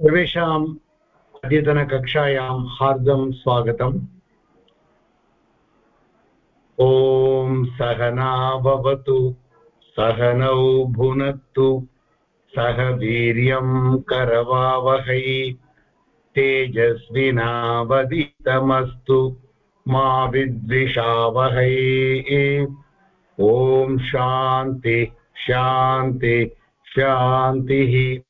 सर्वेषाम् अद्यतनकक्षायां हार्दं स्वागतम्। ॐ सहना भवतु, सहनौ भुनक्तु सह वीर्यं करवावहै तेजस्विनावदितमस्तु मा विद्विषावहै। ॐ शान्ति शान्ति, शान्तिः।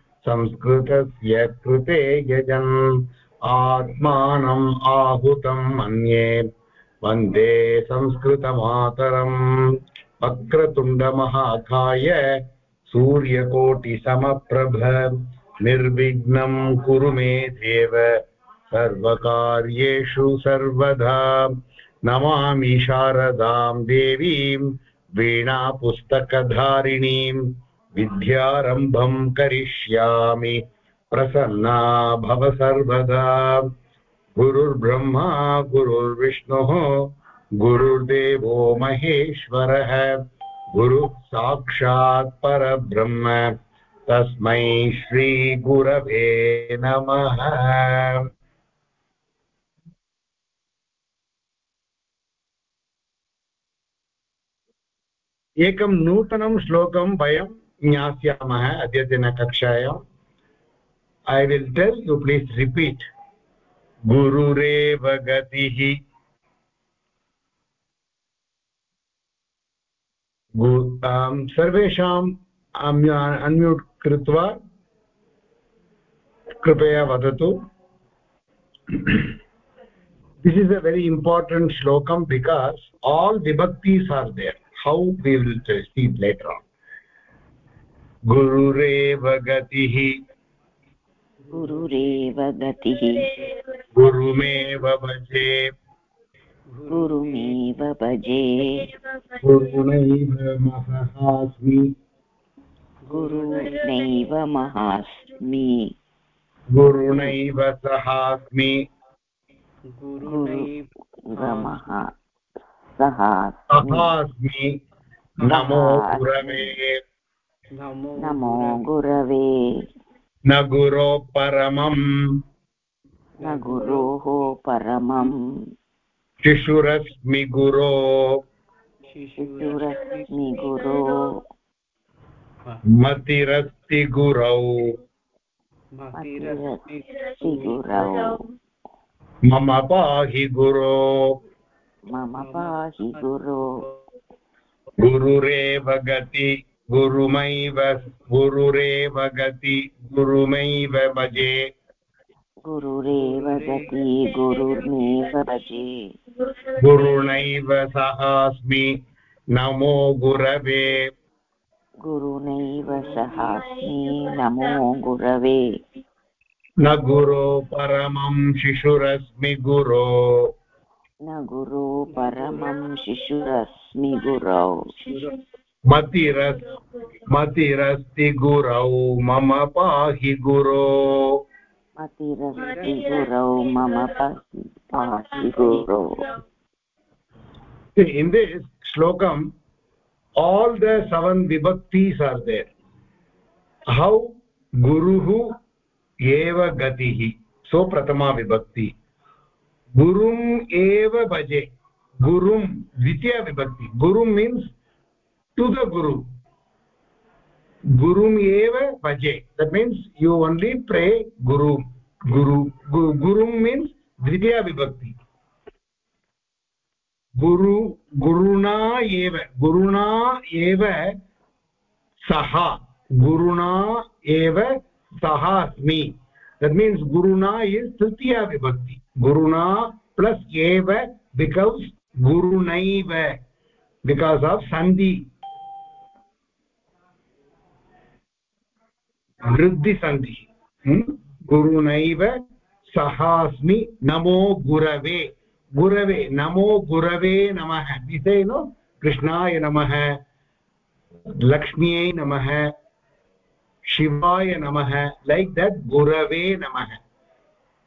संस्कृतस्य कृते यजन् आत्मानम् आहुतं मन्ये। वंदे संस्कृतमातरम्। वक्रतुण्डमहाकाय सूर्यकोटिसमप्रभ। निर्विघ्नं कुरु मे देव। सर्वकार्येषु सर्वदा। नमामि शारदां देवीं वीणापुस्तकधारिणीम् विद्यारम्भं करिष्यामि। प्रसन्ना भव सर्वदा। गुरुर्ब्रह्मा, गुरुर्विष्णुः, गुरुर्देवो महेश्वरः। गुरुः साक्षात् परब्रह्म। तस्मै श्रीगुरवे नमः। एकं नूतनं श्लोकं वयं ज्ञास्यामः अद्यतनकक्षायाम्। I will tell you please repeat गुरुरेव गतिः। सर्वेषाम् अन्म्यूट् कृत्वा कृपया वदतु। This is a very important श्लोकं because all विभक्तीस् are there how will see later on गुरुरेव गतिः। गुरुरेव गतिः। गुरुमेव भजे। गुरुमेव भजे। गुरुणैव महहास्मि गुरुनैव महास्मि। गुरुणैव सहास्मि। सहास्मि। सहास्मि। नमो गुरवे नमो गुरवे। न गुरो परमम्। न गुरोः परमम्। शिशुरस्मि गुरो। शिशुरस्मि गुरो। मतिरस्ति गुरौ। मतिरस्ति गुरौ। मम पाहि गुरो। मम पाहि गुरो। गुरुरेव गति। गुरुमैव गुरुरेव गति गुरुमैव भजे। गुरुरेव गति गुरुर्मेव भजे। गुरुणैव सहास्मि नमो गुरवे। गुरुनैव सहास्मि नमो गुरवे। न गुरो परमं शिशुरस्मि गुरो। न गुरो परमं शिशुरस्मि गुरौ। मतिरस् मतिरस्ति गुरौ मम पाहि गुरो मतिरस्ति गुरौ मम पाहि गुरौ in this shlokam all the seven vibhaktis are there how guruhu eva gatihi so pratama vibhakti gurum eva bhaje gurum dvitiya vibhakti gurum means to the guru gurum eva bhaje that means you only pray guru guru gurum means dvitiya vibhakti गुरु गुरुणा एव गुरुणा एव सः गुरुणा एव सः अस्मि that means guruna is tritiya vibhakti guruna plus eva becomes gurunaiva because of sandhi hmm? गुरुनैव सहास्मि नमो गुरवे। गुरवे, नमो गुरवे नमः। विसे नो कृष्णाय नमः लक्ष्म्यै नमः, शिवाय नमः लैक् दट् गुरवे नमः।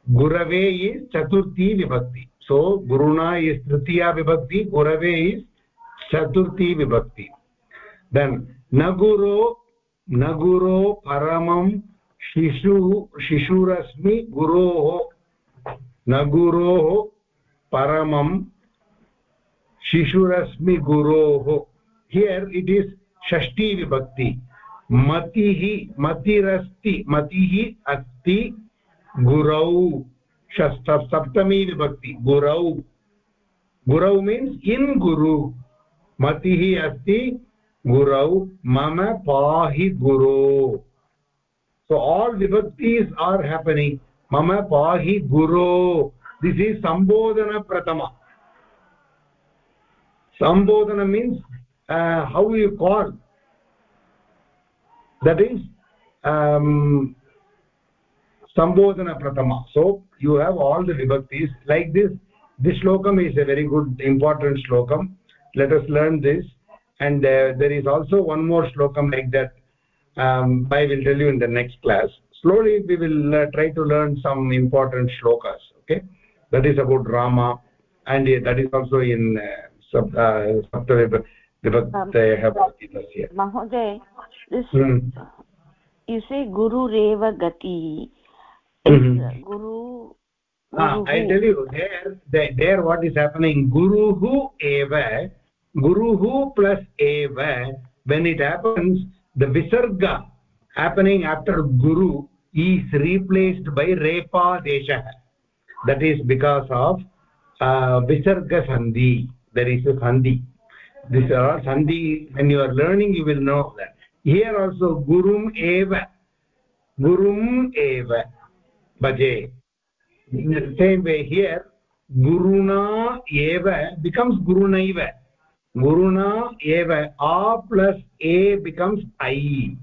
गुरवे इस् चतुर्थी विभक्ति। सो गुरुणा इस् तृतीया विभक्ति, गुरवे इस् चतुर्थी विभक्ति। देन् न गुरो न गुरो परमं शिशु शिशुरस्मि गुरोः। न गुरोः परमं शिशुरस्मि गुरोः। हियर् इट् इस् षष्ठी विभक्ति। मतिः, मतिरस्ति, मतिः अस्ति, गुरौ। सप्तमी विभक्ति, गुरौ। गुरौ मीन्स् इन् गुरु। मतिः अस्ति गुरौ मम पाहि गुरो so all vibhaktis are happening mama pahi guru this is sambodhana pratama sambodhana means uh, how you call that is um, sambodhana pratama so you have all the vibhaktis like this this slokam is a very good important slokam let us learn this and uh, there is also one more slokam like that um, i will tell you in the next class. Slowly we will uh, try to learn some important shlokas okay? That is about rama and uh, that is also in uh, sub uh, vivaktayah bhaktisya mahoday this hmm. you say guru reva gati. Mm -hmm. guru Ah, i tell you there, there there what is happening. Guru hu eva guru hu plus eva when it happens the visarga happening after guru is replaced by repa desha that is because of uh, visarga sandhi. There is a sandhi. This are sandhi when you are learning you will know that. Here also gurum eva. Gurum eva. Bhaje. In the same way here guruna eva becomes gurunaiva guruna eva a plus a becomes i.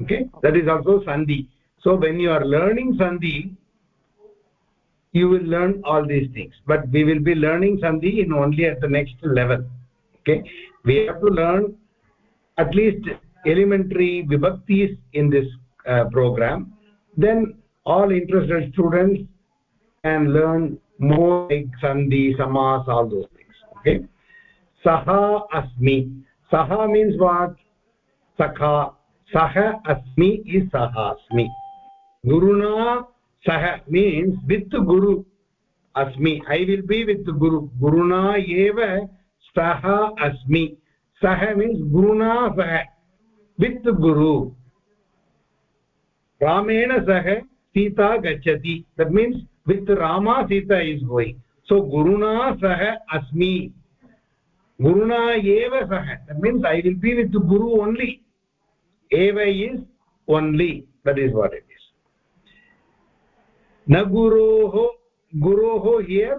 Okay? That is also sandhi. So when you are learning sandhi you will learn all these things. But we will be learning sandhi in only at the next level. Okay? We have to learn at least elementary vibhaktis in this uh, program. Then all interested students can learn more like sandhi samas all those things. Okay saha asmi saha means what? sakha saha asmi is saha asmi guruna सः means with गुरु अस्मि। ऐ will be with गुरु। गुरुणा एव सः अस्मि। सः means गुरुणा सह। वित् गुरु। रामेण सह सीता गच्छति। That means with Rama Sita is going so गुरुणा सह। अस्मि गुरुणा एव सह that means I will be with guru only एव is only that is what it न गुरोः गुरोः हियर्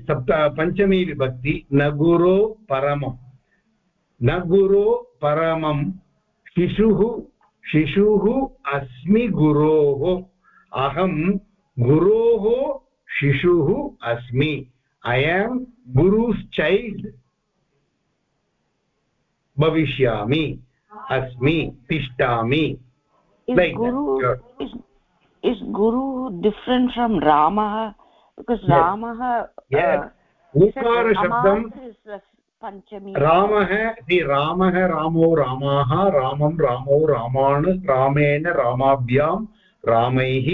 सप्त पञ्चमी विभक्ति न गुरो परमं न गुरो परमं शिशुः शिशुः अस्मि गुरोः अहं गुरोः शिशुः अस्मि ऐ एम् गुरुस् चैल्ड् भविष्यामि अस्मि तिष्ठामि इस् गुरु डिफ्रेण्ट् फ्रम् रामः रामः ऊकारशब्दं पञ्चमी रामः रामः रामो रामाः रामं रामो रामाण रामेण रामाभ्यां रामैः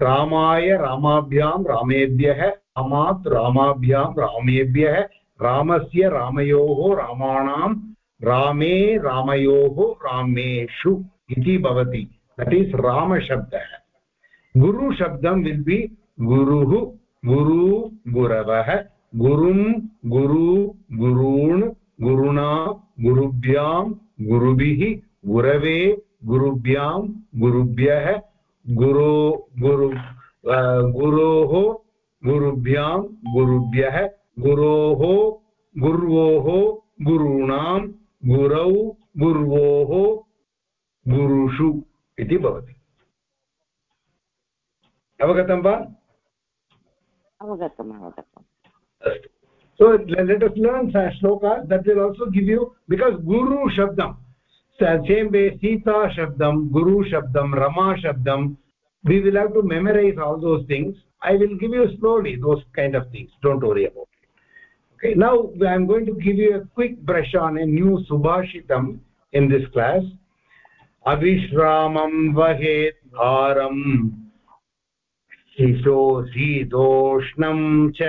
रामाय रामाभ्यां रामेभ्यः रामात् रामाभ्यां रामेभ्यः रामस्य रामयोः रामाणां रामे रामयोः रामेषु इति भवति। दट् इस् रामशब्दः। गुरु शब्दं विल् बि गुरुः, गुरु, गुरवः, गुरुं, गुरु, गुरून्, गुरुणा, गुरुभ्यां, गुरुभिः, गुरवे, गुरुभ्यां, गुरुभ्यः, गुरो, गुरु गुरोः गुरुभ्यां गुरुभ्यः गुरो गुर्वोः गुरूणां गुरौ गुर्वोः गुरुषु इति भवति। अवगतं वा? अवगतम् अवगतम्। अस्तु। सो let us learn shloka that will also give you because गुरु शब्दं सेम् वे सीताशब्दं गुरुशब्दं रमाशब्दं we will have to memorise all those things i will give you slowly those kind of things don't worry about it okay now i am going to give you a quick brush on a new subhashitam in this class अविश्रामं वहेत् भारम् शिशोऽसीदोष्णं च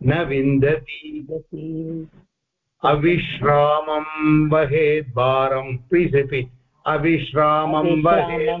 न विन्दति अविश्रामं वहेत् भारम् please repeat अविश्रामं वहेत्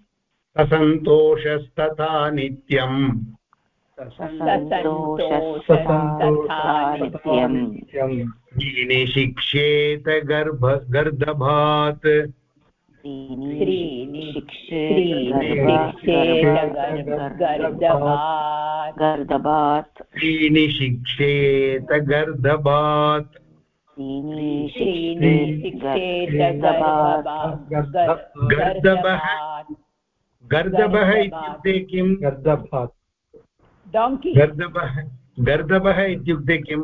ससन्तोषस्तथा नित्यम्। शिक्षेत गर्भ गर्दभात्। गर्दभात्। त्रीणि शिक्षेत गर्दभात्। गर्दभः गर्दभः इत्युक्ते किं गर्दभ गर्दभः गर्दभः इत्युक्ते किं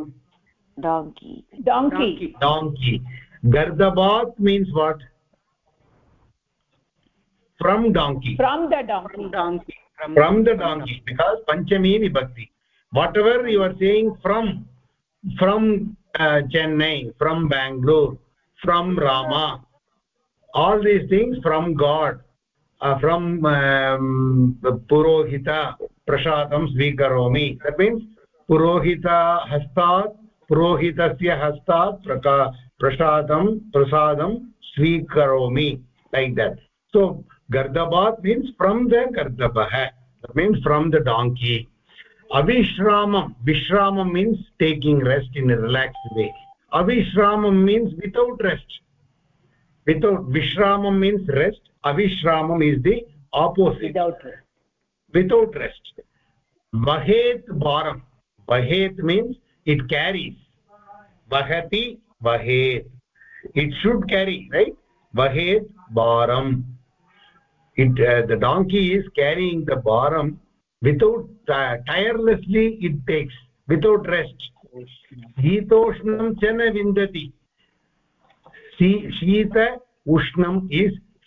donkey donkey गर्दभात् means what from donkey from donkey from the donkey because पञ्चमी विभक्ति whatever you are saying from from Chennai from Bangalore from Rama all these things from god. From um, purohita prasadam svikaromi that means purohita hastat पुरोहितस्य हस्तात् प्रका प्रसादं प्रसादं स्वीकरोमि like that so gardabat means from the gardabah that means from the donkey avishramam vishramam means taking rest in a relaxed way avishramam means without rest without vishramam means rest avishramam is the opposite without rest without rest vahet bharam vahet means it carries vahati vahet it should carry right vahet bharam it uh, the donkey is carrying the bharam without uh, tirelessly it takes without rest शीतोष्णं च न विन्दति शीत उष्णम्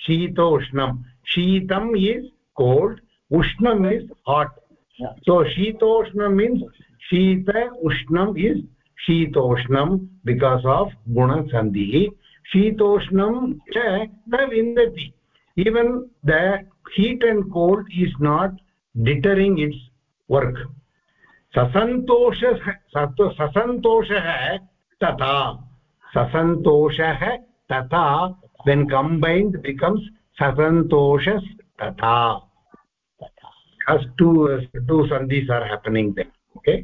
is शीतोष्णं शीतम् is cold उष्णम् is hot so shitoshna means shita ushnam is shitoshnam because of guna sandhi shitoshnam cha na vindati even the heat and cold is not deterring its work sasantoshah sasantoshah tata sasantoshah tata when combined becomes sasantoshas tata as two uh, two sandhis are happening there okay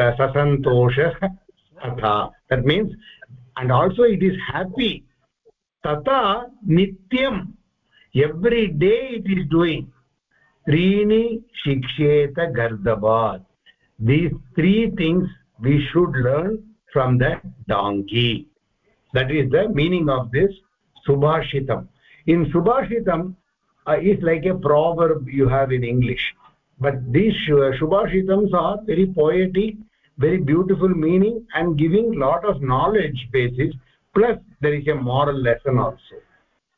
uh, sasantoshah tata that means and also it is happy tata nityam every day it is doing त्रीणि शिक्षेत गर्दबात् these three things we should learn from the donkey that is the meaning of this subhashitam. In subhashitam uh, is like a proverb you have in english. But these subhashitams are very poetic very beautiful meaning and giving lot of knowledge basis. Plus there is a moral lesson also.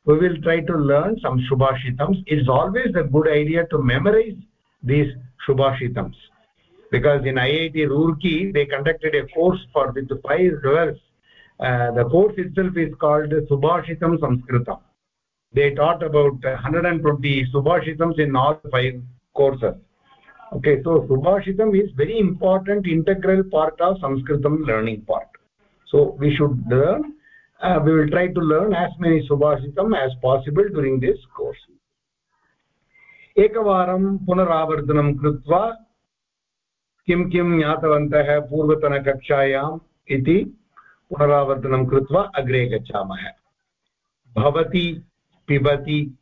We will try to learn some subhashitams. It is always a good idea to memorize these subhashitams. Because in iit roorkee they conducted a course for with five uh, the course itself is called subhashitam sanskritam they taught about 120 subhashitams in all five courses okay so subhashitam is very important integral part of sanskritam learning part so we should learn uh, we will try to learn as many subhashitam as possible during this course एकवारं पुनरावर्तनं कृत्वा किं किं ज्ञातवन्तः पूर्वतनकक्षायाम् इति पुनरावर्तनं कृत्वा अग्रे गच्छामः। भवति, पिबति,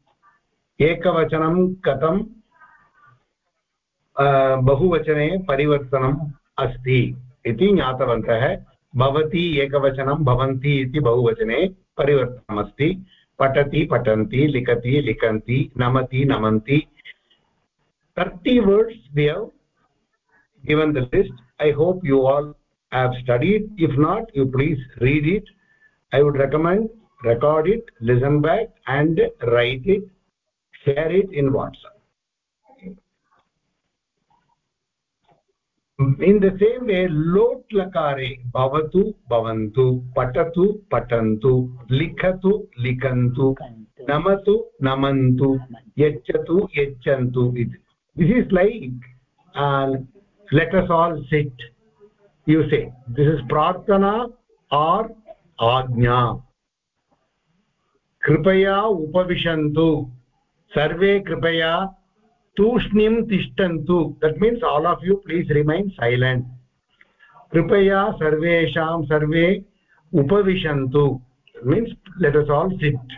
एकवचनं कथं बहुवचने परिवर्तनम् अस्ति इति ज्ञातवन्तः। भवति, एकवचनं भवन्ति इति बहुवचने परिवर्तनमस्ति। पठति, पठन्ति, लिखति, लिखन्ति, नमति, नमन्ति। Thirty words we have given the list. I hope you all have studied if not you please read it i would recommend record it listen back and write it share it in whatsapp in the same way lot lakare bhavatu bhavantu patatu patantu likhatu likhantu namatu namantu yachatu yachantu this is like uh, let us all sit you say this is prarthana or ajna कृपया उपविशन्तु सर्वे कृपया तूष्णीं तिष्ठन्तु that means all of you please remain silent कृपया सर्वेषां सर्वे उपविशन्तु means let us all sit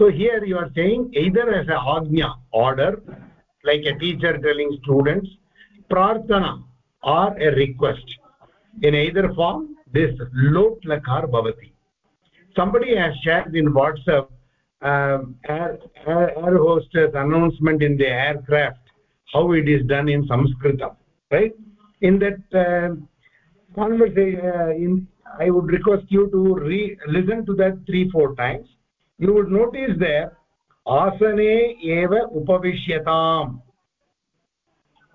so here you are saying either as a agnya order like a teacher telling students prarthana or a request in either form this lot lakar bhavati. Somebody has shared in whatsapp um, air, air, air hostess announcement in the aircraft how it is done in sanskritam right? In that uh, conversation uh, in i would request you to re listen to that three four times. You would notice there asane eva upavishyatam.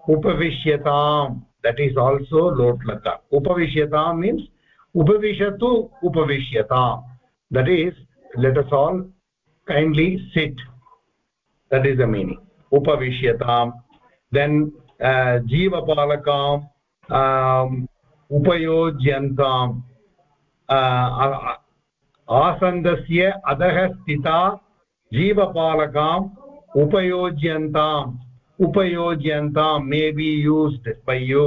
Upavishyatam that is also lotlaka upavishyatam means upavishatu upavishyatam that is let us all kindly sit that is the meaning upavishyatam then uh, jeevapalakam um, upayojyantam uh, आसन्दस्य अधः स्थिता जीवपालकाम् उपयोज्यन्ताम् उपयोज्यन्तां may be used by you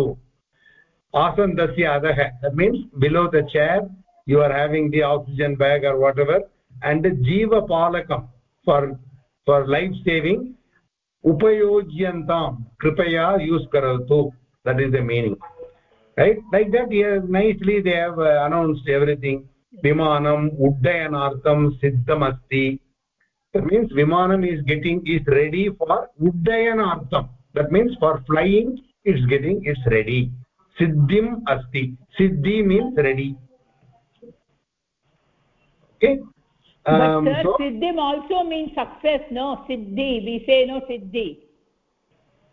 asandasya adah that means below the chair you are having the oxygen bag or whatever and jiva palakam for for life saving upayojyantam kripaya use karatu that is the meaning right like that here nicely they have uh, announced everything vimanam uddayanartham siddham asti means vimanam is getting is ready for uddayanartham. That means for flying it's getting it's ready. Siddhim asti. Siddhi means ready. Okay? Um, but sir, so, siddhim also means success no? Siddhi. We say no siddhi.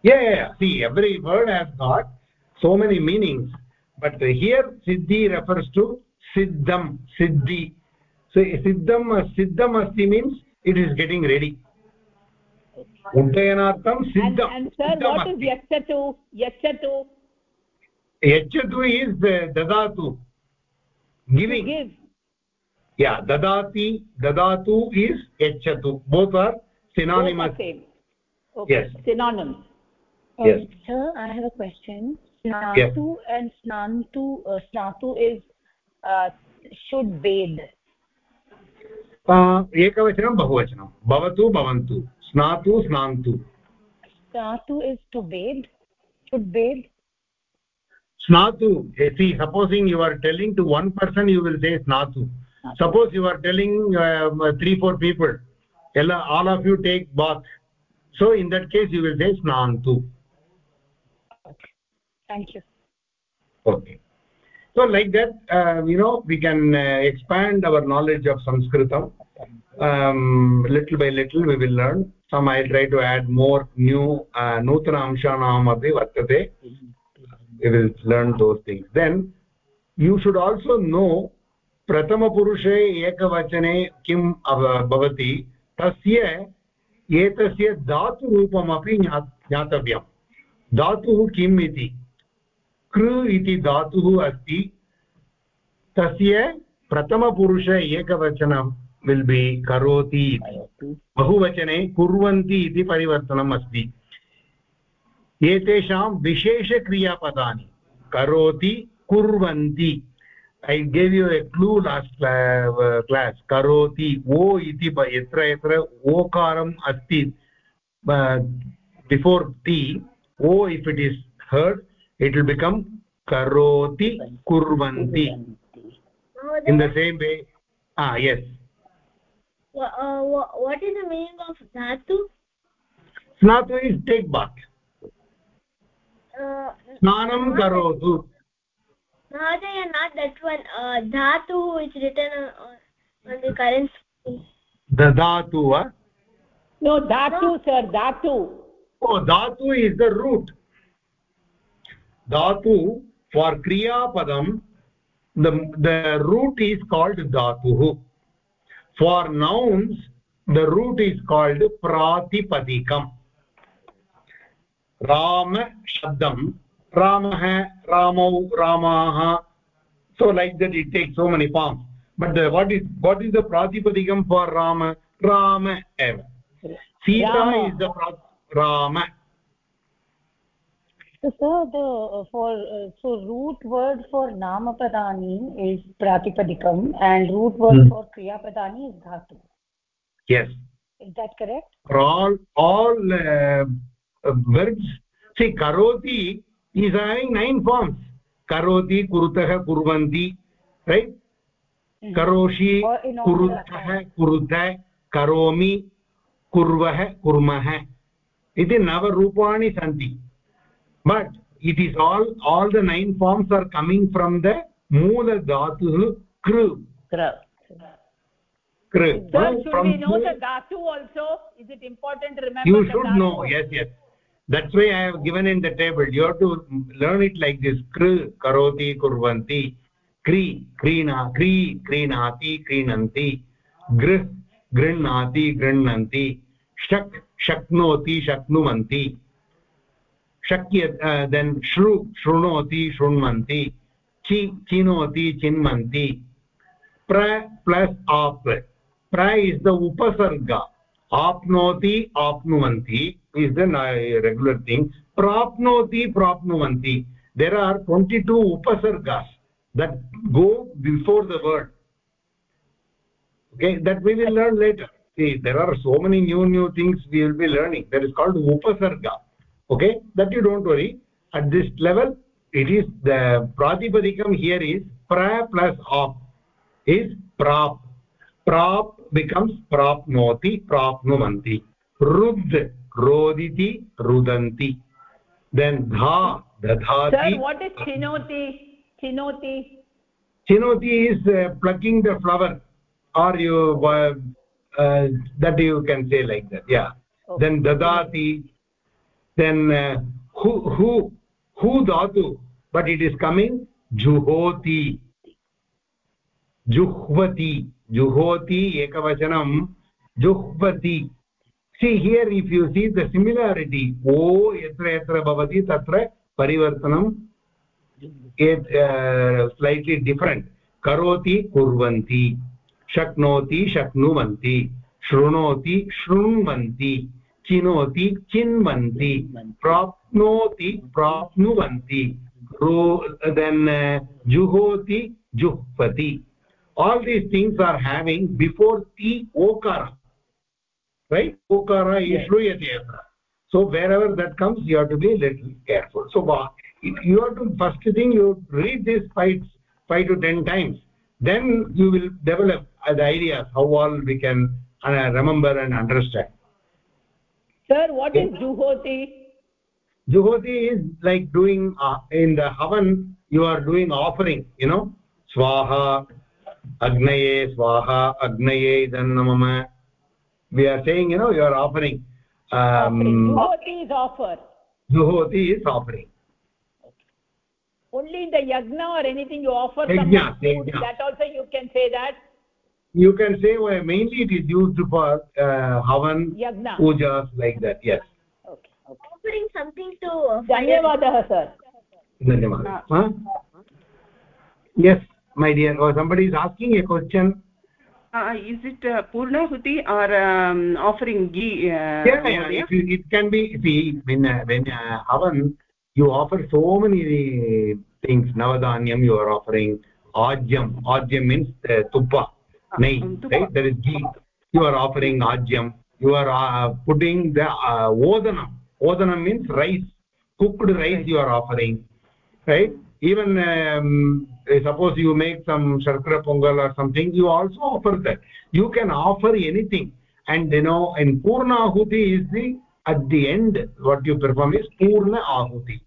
Yeah, yeah, yeah. See every word has got so many meanings. But here siddhi refers to siddham siddhi. So siddham siddham asti means it is getting ready उड्डयनार्थं सिद्धम् and sir what is yachatu yachatu yachatu is dadatu giving give yeah dadati dadatu is yachatu both are synonymous both are same okay yes synonyms um, yes sir i have a question snatu yes. and snantu uh, snatu is uh, should bathe एकवचनं बहुवचनं भवतु भवन्तु स्नातु स्नान्तु snatu is to bathe should bathe snatu see supposing you are telling to one person you will say snatu suppose you are telling uh, three four people all of you take bath so in that case you will say snantu okay thank you okay So like that uh, you know we can uh, expand our knowledge of sanskritam um, little by little we will learn some i try to add more new uh, nutana amshanam api vartate we will learn those things then you should also know प्रथमपुरुषे एकवचने किं भवति तस्य एतस्य धातुरूपमपि ज्ञातव्यं धातुः किम् इति कृ इति धातुः अस्ति। तस्य प्रथमपुरुष एकवचनं विल् बि करोति इति। बहुवचने कुर्वन्ति इति परिवर्तनम् अस्ति। एतेषां विशेषक्रियापदानि करोति कुर्वन्ति। I gave you a clue last class करोति ओ इति यत्र यत्र ओकारम् अस्ति। बिफोर् ति ओ if it is heard it will become करोति कुर्वन्ति in the same way yes what is the meaning of dhatu snatu is take bath uh, snanam karotu Mahadaya, not that one. Uh, dhatu is written on, on the current screen. The dhatu, huh? No, dhatu, no. sir, dhatu. Oh, dhatu is the root. Dhatu, for kriya padam, the, the root is called dhatu. For nouns, the root is called pratipadikam. ram shabdam ramah ramau ramaah so like that it takes so many forms but the, what is what is the pratipadikam for rama rama eva sita rama. is the rama sir the uh, for uh, so root word for namapadani is pratipadikam and root word hmm. for kriyapadani is dhatu yes is that correct for all all uh, uh, verbs see karoti is having nine forms karoti kurutah kurvanti right mm. karoshi kurutah kurutah karomi kurvah kurmah iti navarupani santi but it is all all the nine forms are coming from the moola dhatu kru kru kru sir should from we know the dhatu also is it important to remember you should know yes yes that's why i have given in the table you have to learn it like this kr karoti kurvanti kri krina kri krinati krinanti gr गृह्णाति गृह्णन्ति शक् शक्नोति शक्नुवन्ति शक्य then श्रु, शृणोति, शृण्वन्ति चि चिनोति चिन्वन्ति। प्र प्लस् आप्। प्र इस् द उपसर्ग। आप्नोति, आप्नुवन्ति इस् द रेग्युलर् थिङ्ग् प्राप्नोति, प्राप्नुवन्ति। There are twenty two उपसर्गास् that go before the word okay, that we will learn later. See, there are so many new new things we will be learning. There is called upasarga okay? That you don't worry. At this level it is the pratipadikam here is pra plus op is prap prap becomes prapnoti prapnumanti. Rud roditi rudanti. Then dha dadhati. Sir what is chinoti? Chinoti? Chinoti is uh, plucking the flower. Or you uh, uh, that you can say like that yeah. Okay. then dadati then uh, who who who dhatu but it is coming juhoti juhvati juhoti ekavachanam juhvati see here if you see the similarity o yatra yatra bhavati tatra parivartanam it uh, slightly different karoti kurvanti shaknoti shaknuvanti shrunoti shrunvanti चिनोति चिन्वन्ति। प्राप्नोति प्राप्नुवन्ति। Row then जुहोति जुह्वति। All these things are having before ति ओकार right ओकार श्रूयते अत्र so wherever that comes you have to be little careful so you are to first thing you read this five five to ten times then you will develop the ideas how all we can remember and understand. Sir what is juhoti juhoti is like doing uh, in the havan you are doing offering you know? Swaha agnaye swaha agnaye idannamama we are saying you know you are offering um juhoti is offer. Juhoti is offering. Only in the yagna or anything you offer yagna, food, that also you can say that you can say well, mainly it is used for uh, havan yagna. pujas like that yes. Okay, okay. offering something to dhanyavadah sir. Dhanyavadah huh? yes my dear oh, somebody is asking a question. Uh, is it uh, purnahuti or um, offering ghee uh, yeah, yeah if you, it can be see when uh, when uh, havan you offer so many things navadanyam you are offering ajyam. Ajyam means uh, tuppa nei right? there is ghee. You are offering ajyam you are uh, putting the uh, odanam odanam means rice. Cooked rice you are offering right? Even um, suppose you make some sharkara pongal or something you also offer that. You can offer anything. And you know in purna ahuti is the at the end what you perform is purna ahuti.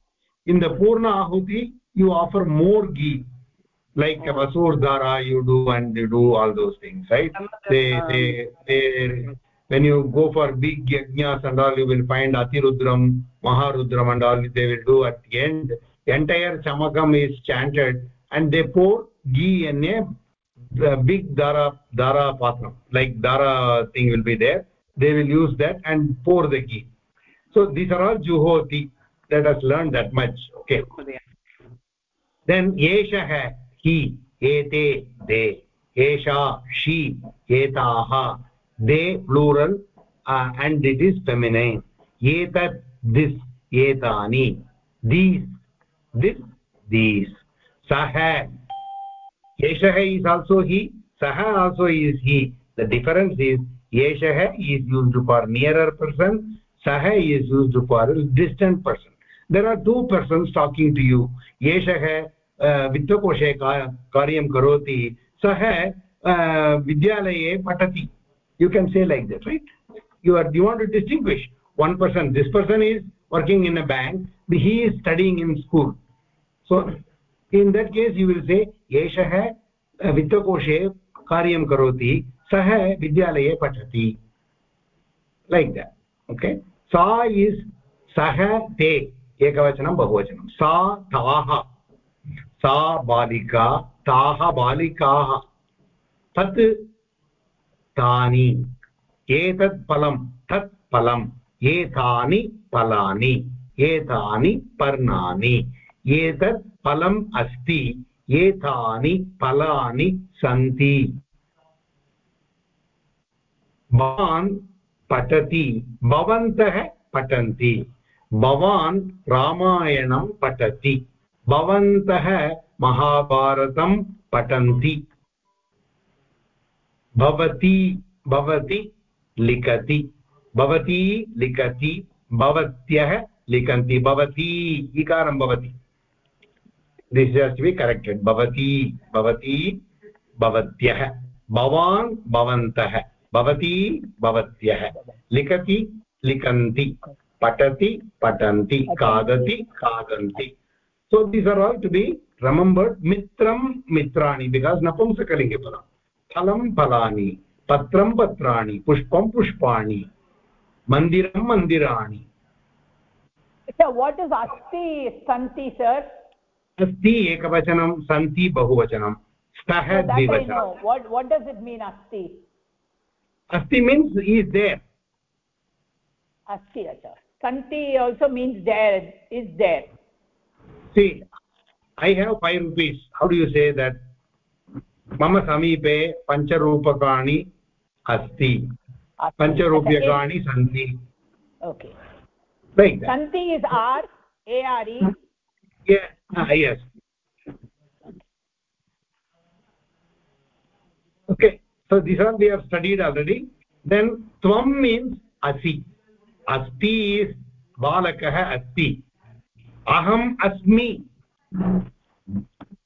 In the purna ahuti you offer more ghee like vasur dara you do and you do all those things right? They they they when you go for big yajnas and all you will find atirudram maharudram and all they will do at the end. Entire chamakam is chanted and they pour ghee in a the big dara dara patram like dara thing will be there. They will use that and pour the ghee. So these are all juhoti. Let us learn that much okay? Then eshah hi हि एते दे। एषा षि एताः। They plural and it is feminine एतत् this एतानि। These this these सः एषः is also he सः also is he the difference is एषः is use for nearer person सः is use for distant person there are two persons talking to you एषः वित्तकोषे कार्यं करोति, सः विद्यालये पठति। You can say like that right you are you want to distinguish one person this person is working in a bank he is studying in school so in that case you will say एषः वित्तकोषे कार्यं करोति, सः, विद्यालये पठति. Like the okay सा is सः, ते, एकवचनं, बहुवचनं। सा ताः sa balika taah balikaah tat तानि। एतत् फलं तत् फलम्। एतानि फलानि। एतानि पर्णानि। एतत् फलम् अस्ति। एतानि फलानि सन्ति। भवान् पठति। भवन्तः पठन्ति। भवान् रामायणं पठति। भवन्तः महाभारतं पठन्ति। भवती, भवति, लिखति। भवती, लिखति, भवत्यः, लिखन्ति। भवती, इकारं भवति। दिस् हस् बि करेक्टेड् भवती भवती, भवत्यः। भवान्, भवन्तः। भवती, भवत्यः। लिखति, लिखन्ति। पठति, पठन्ति। खादति, खादन्ति। So these are all to be remembered. Mitram mitrani because napumsakalinge palam फलं फलानि पत्रं पत्राणि पुष्पं पुष्पाणि मन्दिरं मन्दिराणि वाट् इस् अस्ति सन्ति सर् अस्ति एकवचनं सन्ति बहुवचनं स्तः वाट् डस् इट् मीन् अस्ति अस्ति मीन्स् ईस् देर् अस्ति अच्छा सन्ति also means there is there see i have 5 rupees how do you say that मम समीपे पञ्चरूपकाणि अस्ति पञ्चरूप्यकाणि सन्ति ओके सन्ति is are a are yes okay so this one we have studied already then tvam means asi asti is balakah asti aham asmi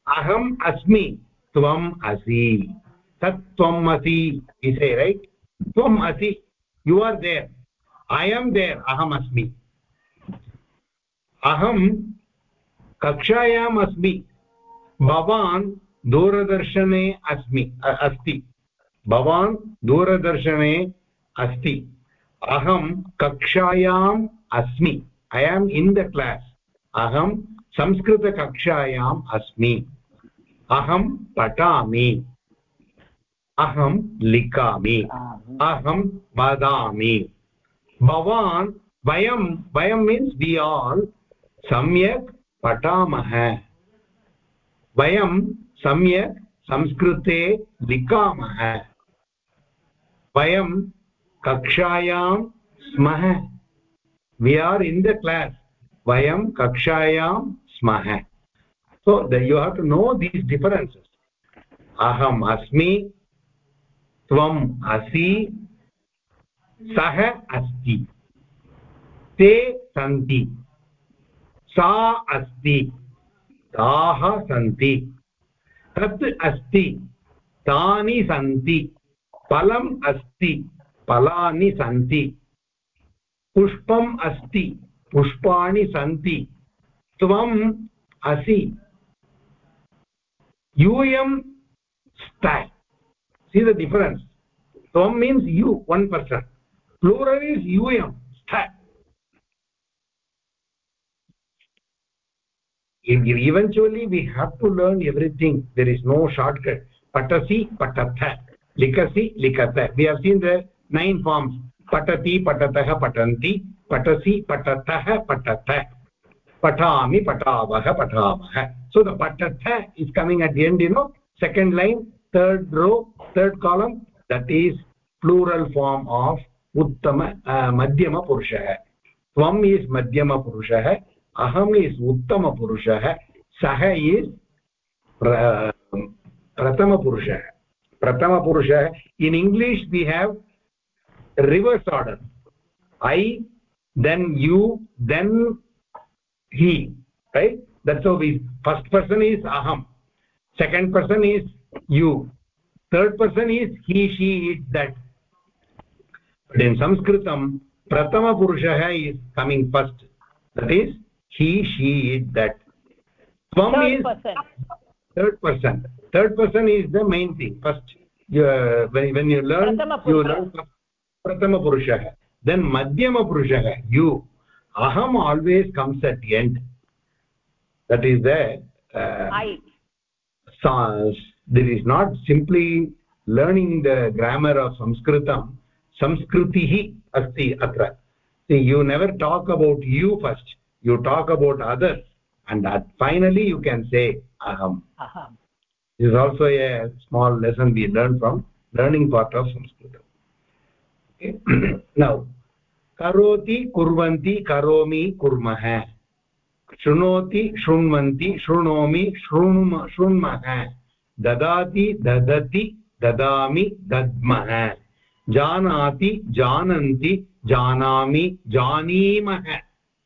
aham asmi त्वम् असि। तत् त्वम् असि। इसे रैट् त्वम् असि। You are there I am there अहम् अस्मि। अहं कक्षायाम् अस्मि। भवान् दूरदर्शने अस्मि। अस्ति। भवान् दूरदर्शने अस्ति। अहं कक्षायाम् अस्मि। I am in the class अहं संस्कृतकक्षायाम् अस्मि। अहं पठामि। अहं लिखामि। अहं वदामि। भवान् वयं वयं मीन्स् वि आल् सम्यक् पठामः। वयं सम्यक् संस्कृते लिखामः। vayam kakshayam smah we are in the class vayam kakshayam smah so the, you have to know these differences aham asmi tvam asi सः अस्ति ते सन्ति सा अस्ति ताः सन्ति तत् अस्ति तानि सन्ति फलम् अस्ति फलानि सन्ति पुष्पम् अस्ति पुष्पाणि सन्ति त्वम् असि यूयं स्त see the difference tvam means you one person plural is um stha eventually we have to learn everything there is no shortcut patasi patatha likasi likata we have seen the nine forms patati patatah patanti पठसि पठतः पठत। पठामि पठावः पठामः। So the पठत is coming at the end you know second line third row third column that is plural form of उत्तम मध्यमपुरुषः त्वम् is मध्यमपुरुषः अहम् is उत्तमपुरुषः सः ईस् प्रथमपुरुषः प्रथमपुरुषः in English we have reverse order I then you then he right that's how we first person is aham second person is you third person is he she it that but in sanskritam prathama purushah is coming first that is he she it that tvam is person. third person third person is the main thing first you, uh, when, when you learn you learn prathama purushah then madhyama purushah you aham always comes at the end that is the uh, I. there is not simply learning the grammar of sanskritam संस्कृतिः अस्ति अत्र you never talk about you first you talk about others and that finally you can say aham aham this is also a small lesson we learn from learning part of sanskrit now karoti kurvanti karomi kurmah शृणोति शृण्वन्ति शृणोमि शृणुम, शृण्मः। ददाति ददति ददामि दद्मः। जानाति जानन्ति जानामि जानीमः।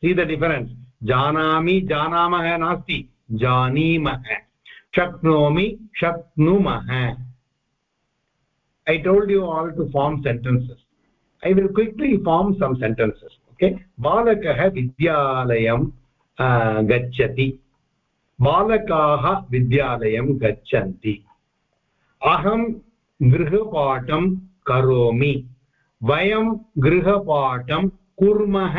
सी द डिफरेन्स् जानामि जानामः नास्ति, जानीमः। शक्नोमि शक्नुमः। I told you all to form sentences. I will quickly form some sentences, okay? Balakah vidyalayam gacchati. बालकाः विद्यालयं गच्छन्ति अहं गृहपाठं करोमि वयं गृहपाठं कुर्मः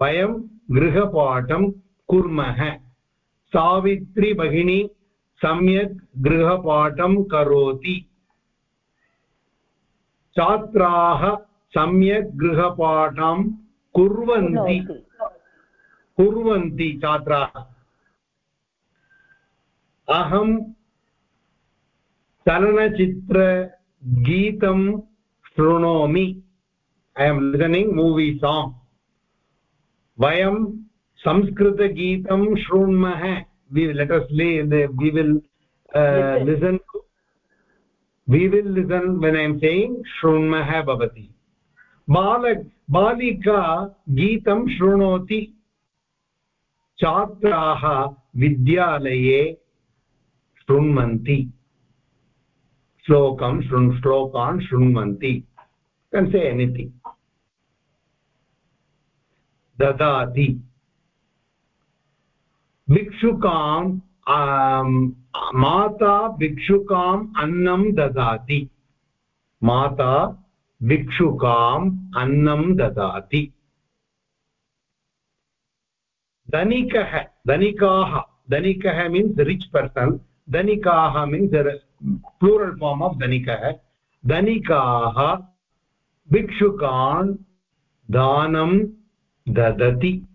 वयं गृहपाठं कुर्मः सावित्री भगिनी सम्यक् गृहपाठं करोति छात्राः सम्यक् गृहपाठं कुर्वन्ति। कुर्वन्ति। छात्राः। अहं चलनचित्रगीतं शृणोमि। I am listening movie song वयं संस्कृतगीतं शृण्मः let us we will listen we will listen when I am saying शृण्मः भवति बाल बालिका गीतं शृणोति छात्राः विद्यालये शृण्वन्ति श्लोकं शृण् श्लोकान् शृण्वन्ति can say anything. Dadati. भिक्षुकां माता भिक्षुकाम् अन्नं ददाति। माता भिक्षुकाम् अन्नं ददाति। धनिकः, धनिकाः, धनिकः means rich person धनिकाः means plural form of dhanikah dhanikaah भिक्षुकान् दानं ददति।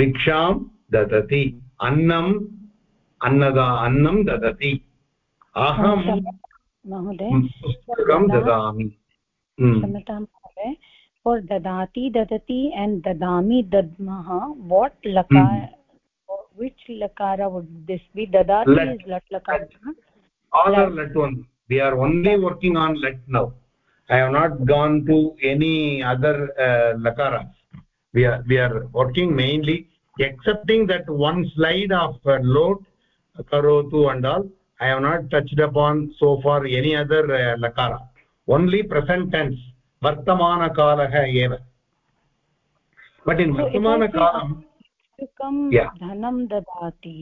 भिक्षां ददति अन्नं अन्नदा अन्नं ददति अहं पुस्तकं ददामि क्षम्यतां महोदय for dadati dadati and dadami dadmah what lakar hmm. which lakara would this be dadati let. is lat lakara all let. are let one we are only working on let now i have not gone to any other uh, lakara we are we are working mainly accepting that one slide of uh, load karotu and all i have not touched upon so far any other uh, lakara only present tense वर्तमानकालः एव but in वर्तमानकालं धनं ददाति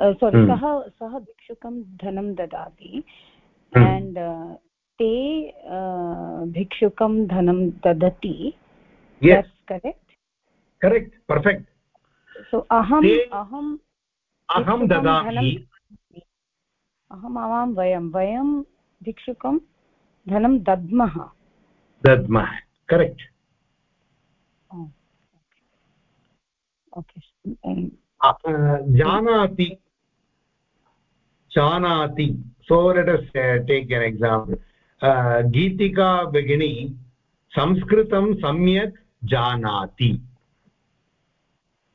सोरि सः सः भिक्षुकं धनं ददाति and ते भिक्षुकं धनं ददति। करेक्ट् करेक्ट् पर्फेक्ट् सो अहम् अहम् अहं ददामि। अहम् आवां वयं वयं भिक्षुकं धनं दद्मः। दद्मः। करेक्ट् जानाति जानाति. सो लेट् अस् टेक् एन् एक्साम्पल् गीतिका भगिनी संस्कृतं सम्यक् जानाति।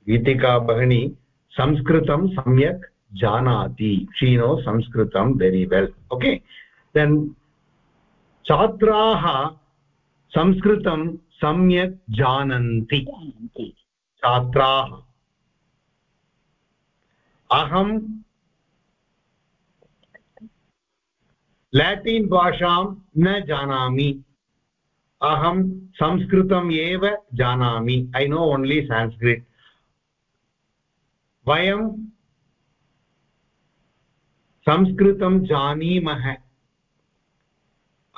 गीतिका भगिनी संस्कृतं सम्यक् जानाति। शी नो संस्कृतं वेरि वेल् ओके देन् छात्राः संस्कृतं सम्यक् जानन्ति। छात्राः। अहं लेटिन् भाषा न जानामि। अहं संस्कृतम् एव जानामि। ऐ नो ओन्ली संस्कृत् वयं संस्कृतं जानीमः।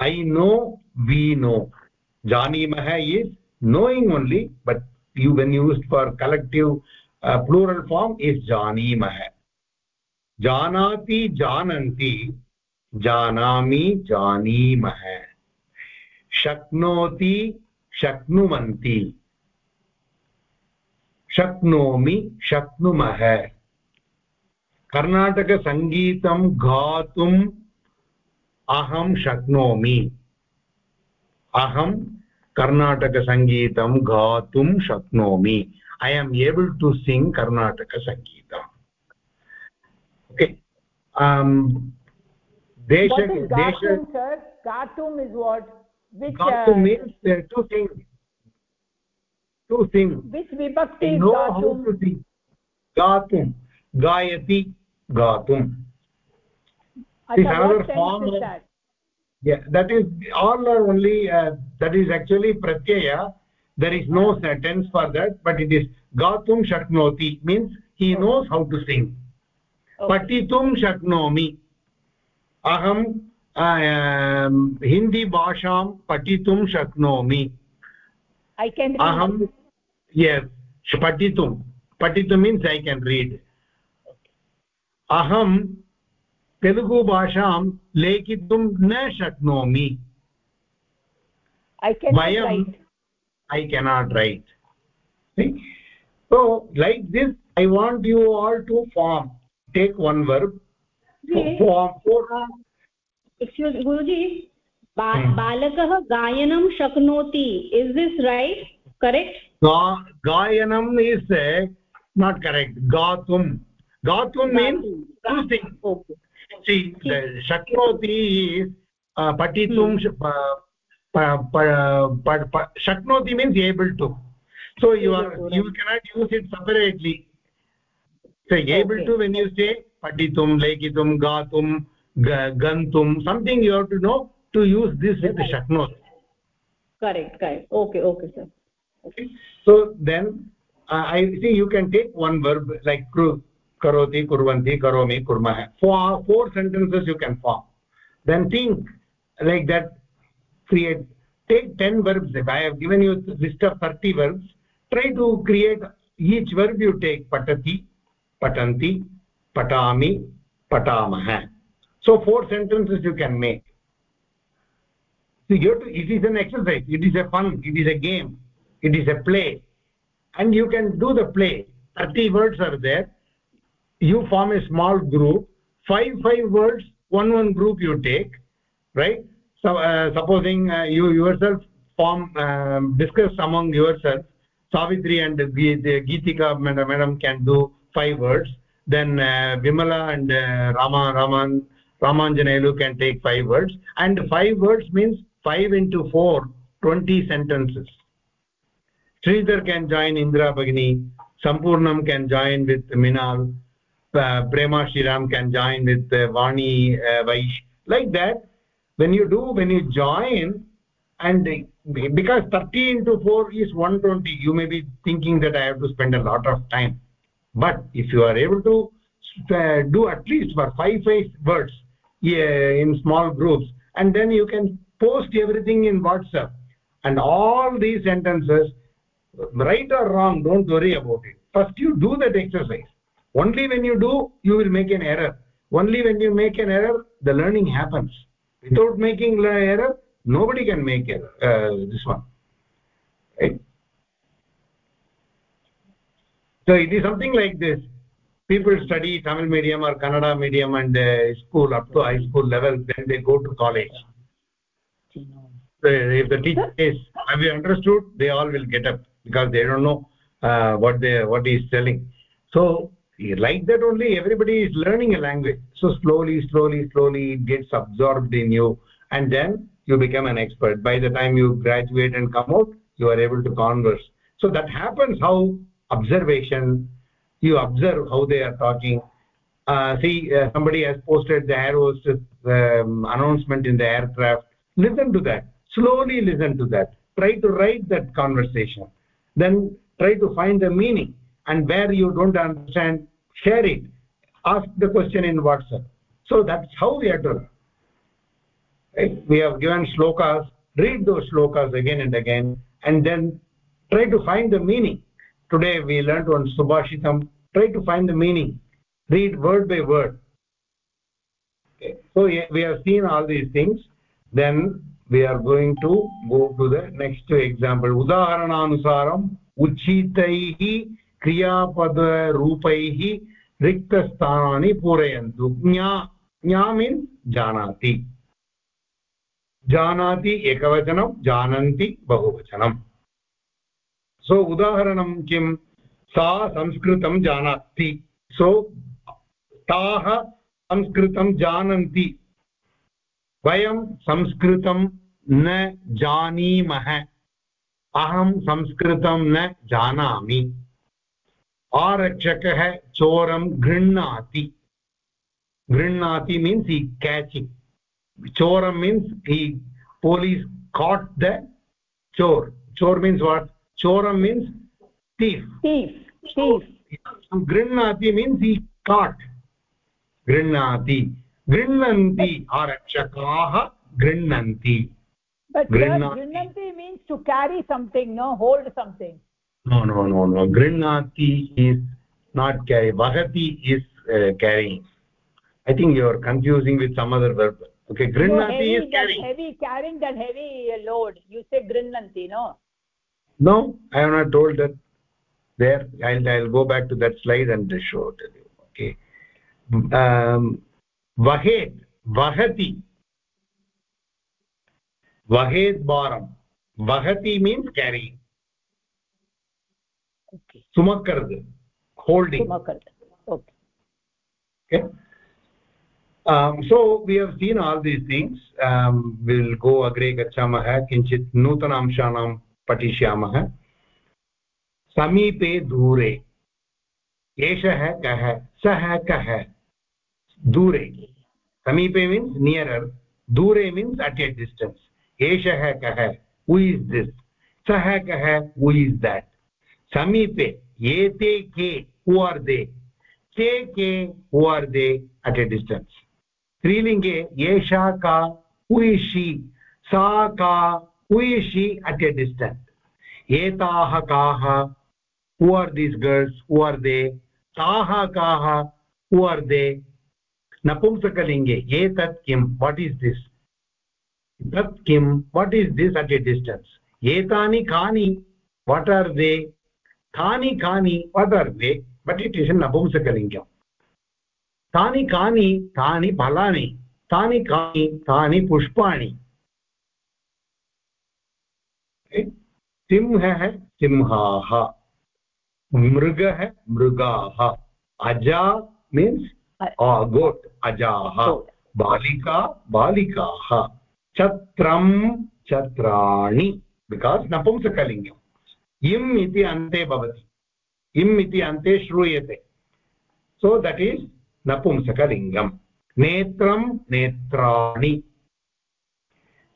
ऐ नो वि नो जानी is knowing only but you when used for collective plural form is जानीमः। जानाति, जानन्ति। Janami janimah shaknoti shaknumanti शक्नोमि शक्नुमः कर्णाटकसङ्गीतं गातुम् अहं शक्नोमि। अहं कर्णाटकसङ्गीतं गातुं शक्नोमि। I am able to sing कर्णाटकसङ्गीतम् okay देश देश gatum is what which gatum uh, means uh, to sing to sing which vibhakti is know gatum how to sing gatum gayati gatum is another form of that? yeah that is all are only uh, that is actually pratyaya there is no sentence for that but it is gatum shaknoti means he knows how to sing okay. patitum shaknomi अहं अं, हिन्दीभाषां पठितुं शक्नोमि। अहं yes पठितुं पठितुं means I can read अहं तेलुगुभाषां लेखितुं न शक्नोमि। वयम् I cannot right so like this I want you all to form take one verb guruji बालकः गायनं शक्नोति। इस् दिस् रैट् करेक्ट् गायनम् इस् नाट् करेक्ट् गातुं। गातुं मीन्स् शक्नोति पठितुं शक्नोति able to so you are you cannot use it separately so able to when you say patitum lekitum gatum gantum something you have to know to use this with the shaknoti correct correct okay okay sir okay so then uh, i see you can take one verb like karoti kurvanti karomi kurmah four four sentences you can form then think like that create take 10 verbs if i have given you a list of 30 verbs try to create each verb you take patati patanti patami patamah so four sentences you can make. So you have to, it is an exercise. It is a fun. It is a game. It is a play. And you can do the play. 30 words are there. You form a small group. Five five words one one group you take right? So uh, supposing uh, you yourself form um, discuss among yourself. Savitri and geetika madam, madam can do five words then uh, vimala and uh, rama raman ramanjanelu can take five words. And five words means 5 into 4 20 sentences. Sridhar can join indra bagini sampurnam can join with minal uh, prema shriram can join with uh, vani uh, vaish like that when you do when you join and because 30 into 4 is 120 you may be thinking that i have to spend a lot of time but if you are able to uh, do at least for five five words in small groups and then you can post everything in whatsapp. And all these sentences right or wrong don't worry about it. First you do that exercise. Only when you do you will make an error. Only when you make an error the learning happens. Without making an error nobody can make error uh, this one. Right so it is something like this. People study tamil medium or kannada medium and uh, school up to high school level then they go to college. So if the teacher says have you understood? they all will get up because they don't know uh, what they what he is telling. So like that only everybody is learning a language. So slowly slowly slowly it gets absorbed in you and then you become an expert. By the time you graduate and come out you are able to converse. So that happens how observation. You observe how they are talking. Uh, see uh, somebody has posted the air um, announcement in the aircraft. Listen to that. Slowly listen to that. Try to write that conversation. Then try to find the meaning and where you don't understand share it. Ask the question in whatsapp. So that's how we are doing. Right? we have given shlokas read those shlokas again and again and then try to find the meaning today we learned on subhashitam try to find the meaning read word by word okay. so we have seen all these things then we are going to go to the next example udaharananusaram उचितैः क्रियापदरूपैः रिक्तस्थानानि पूरयन्तु ज्ञा ज्ञा means जानाति जानाति एकवचनं जानन्ति बहुवचनम् सो उदाहरणं किं? सा संस्कृतं जानाति। सो ताः संस्कृतं जानन्ति। वयं संस्कृतं न जानीमः। अहं संस्कृतं न जानामि। आरक्षकः चोरं गृह्णाति। गृह्णाति means he catching choram means he, police caught the chor chor means what? Choram means thief. Thief thief. grinati means he caught. Grinati grinnanti arakshakaah grinnanti. But grinnanti means to carry something no hold something. No no no no grinnati is not carry vahati is uh, carrying. I think you are confusing with some other verb. Okay grinnati no, is carrying. heavy carrying that heavy load. You say grinnanti no no i have not told that there i'll i'll go back to that slide and show it you okay um vahet vahati vahet baram vahati means carrying okay sumakarad holding sumakarad okay okay um, so we have seen all these things um, we'll go agre gachamah kinchit nutana patishyamah समीपे दूरे। एषः कः, सः कः? दूरे। समीपे means nearer दूरे means at a distance एषः कः हू इस् दिस् सः कः हू इस् देट् समीपे। एते के हू आर् दे ते के हू आर् दे अट् ए डिस्टेन्स् स्त्रीलिङ्गे एषा का उयिषि सा का उयिषि अट् ए डिस्टेन्स् एताः काः who are these girls who are they taha kaha who are they etat kim what is this tat kim what is this at a distance etani kani what are they thani kani what are they but it is in napumsakalingam तानि कानि तानि फलानि तानि कानि तानि पुष्पाणि सिंहः सिंहाः मृगः मृगाः अजा मीन्स् गोट् अजाः बालिका बालिकाः छत्रं छत्राणि। बिकास् नपुंसकलिङ्गम्। इम् इति अन्ते भवति। इम् इति अन्ते श्रूयते। सो दट् इस् नपुंसकलिङ्गम्। नेत्रं नेत्राणि।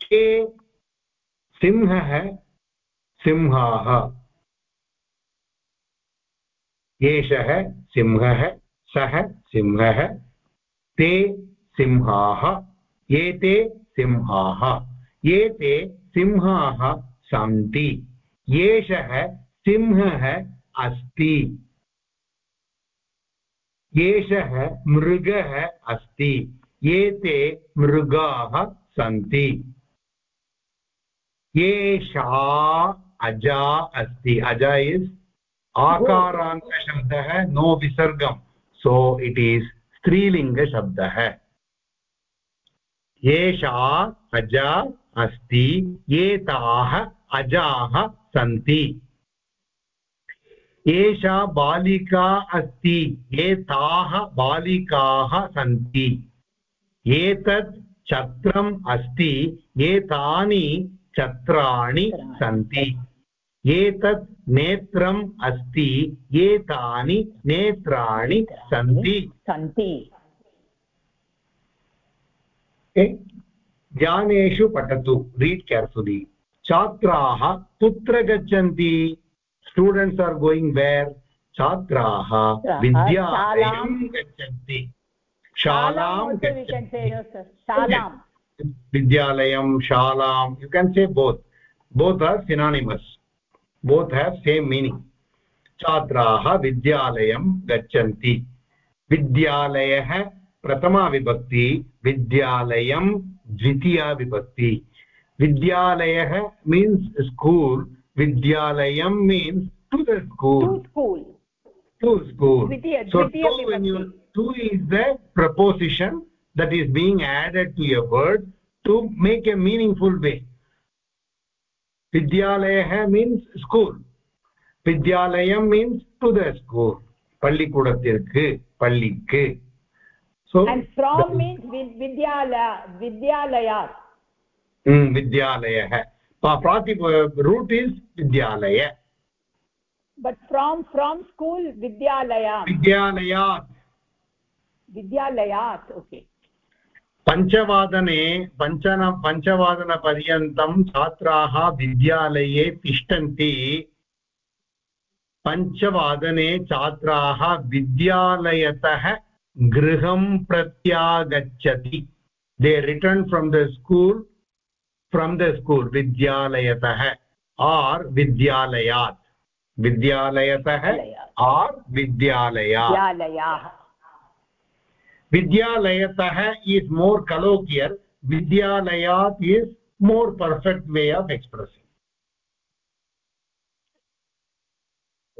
के? सिंहः सिंहाः। एषः सिंहः, सः सिंहः, ते सिंहाः, एते सिंहाः एते सिंहाः सन्ति, एषः सिंहः अस्ति, एषः मृगः अस्ति, एते मृगाः सन्ति, एषा अजा अस्ति। अजा इस् आकारान्तशब्दः, नो विसर्गम्। सो इट् इस् स्त्रीलिङ्गशब्दः। एषा अजा अस्ति एताः अजाः सन्ति। एषा बालिका अस्ति एताः बालिकाः सन्ति। एतत् छत्रम् अस्ति एतानि छत्राणि सन्ति। एतत् नेत्रम् अस्ति एतानि नेत्राणि सन्ति। सन्ति। ज्ञानेषु पठतु रीड् केर्फुलि छात्राः कुत्र गच्छन्ति? स्टूडेण्ट्स् आर् गोयिङ्ग् वेर् छात्राः विद्यालयं गच्छन्ति। शालां विद्यालयं शालां you can say both both are synonymous both have same meaning. छात्राः विद्यालयं गच्छन्ति विद्यालयः प्रथमा विभक्ति विद्यालयं द्वितीया विभक्ति विद्यालयः मीन्स् स्कूल् विद्यालयं means to the school to school to is the preposition that is being added to a word to make a meaningful way vidyalaya means school vidyalayam means to the school பள்ளிக்கூடத்திற்கு பள்ளிக்கு so and from means vidyalaya vidyalayat hmm vidyalaya prati root is vidyalaya but from from school vidyalaya vidyalayat vidyalayat okay पञ्चवादने पञ्चन पञ्चवादनपर्यन्तं छात्राः विद्यालये तिष्ठन्ति। पञ्चवादने छात्राः विद्यालयतः गृहं प्रत्यागच्छति। They return from the school from the school विद्यालयतः or विद्यालयात्। विद्यालयतः आर् विद्यालयात्। Vidyalayatah is more colloquial vidyalayat is more perfect way of expressing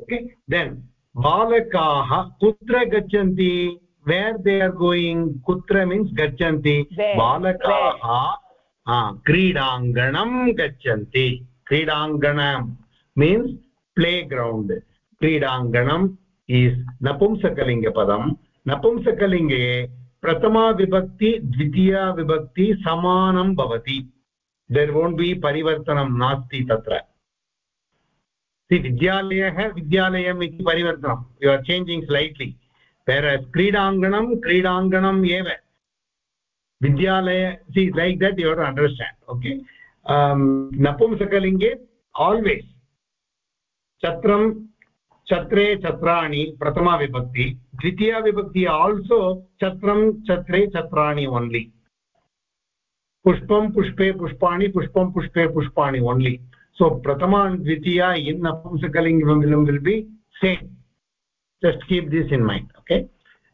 okay then balakaah kutra gachanti where they are going kutra means gachanti balakaah ah kridanganam gachanti kridanganam means playground kridanganam is napumsakalinga padam नपुंसकलिङ्गे प्रथमा विभक्ति, द्वितीया विभक्ति समानं भवति. There won't बि परिवर्तनं नास्ति तत्र. विद्यालयः विद्यालयम् इति परिवर्तनं यु आर् चेञ्जिङ्ग् स्लैट्लि क्रीडाङ्गणं क्रीडाङ्गणम् एव. विद्यालय see like that you understand okay नपुंसकलिङ्गे always छत्रं छत्रे छत्राणि प्रथमा विभक्ति, द्वितीया विभक्ति आल्सो छत्रं, छत्रे छत्राणि ओन्लि पुष्पं, पुष्पे पुष्पाणि, पुष्पं, पुष्पे पुष्पाणि ओन्लि सो प्रथमा द्वितीया in नपुंसकलिङ्गं will be same just keep this in mind okay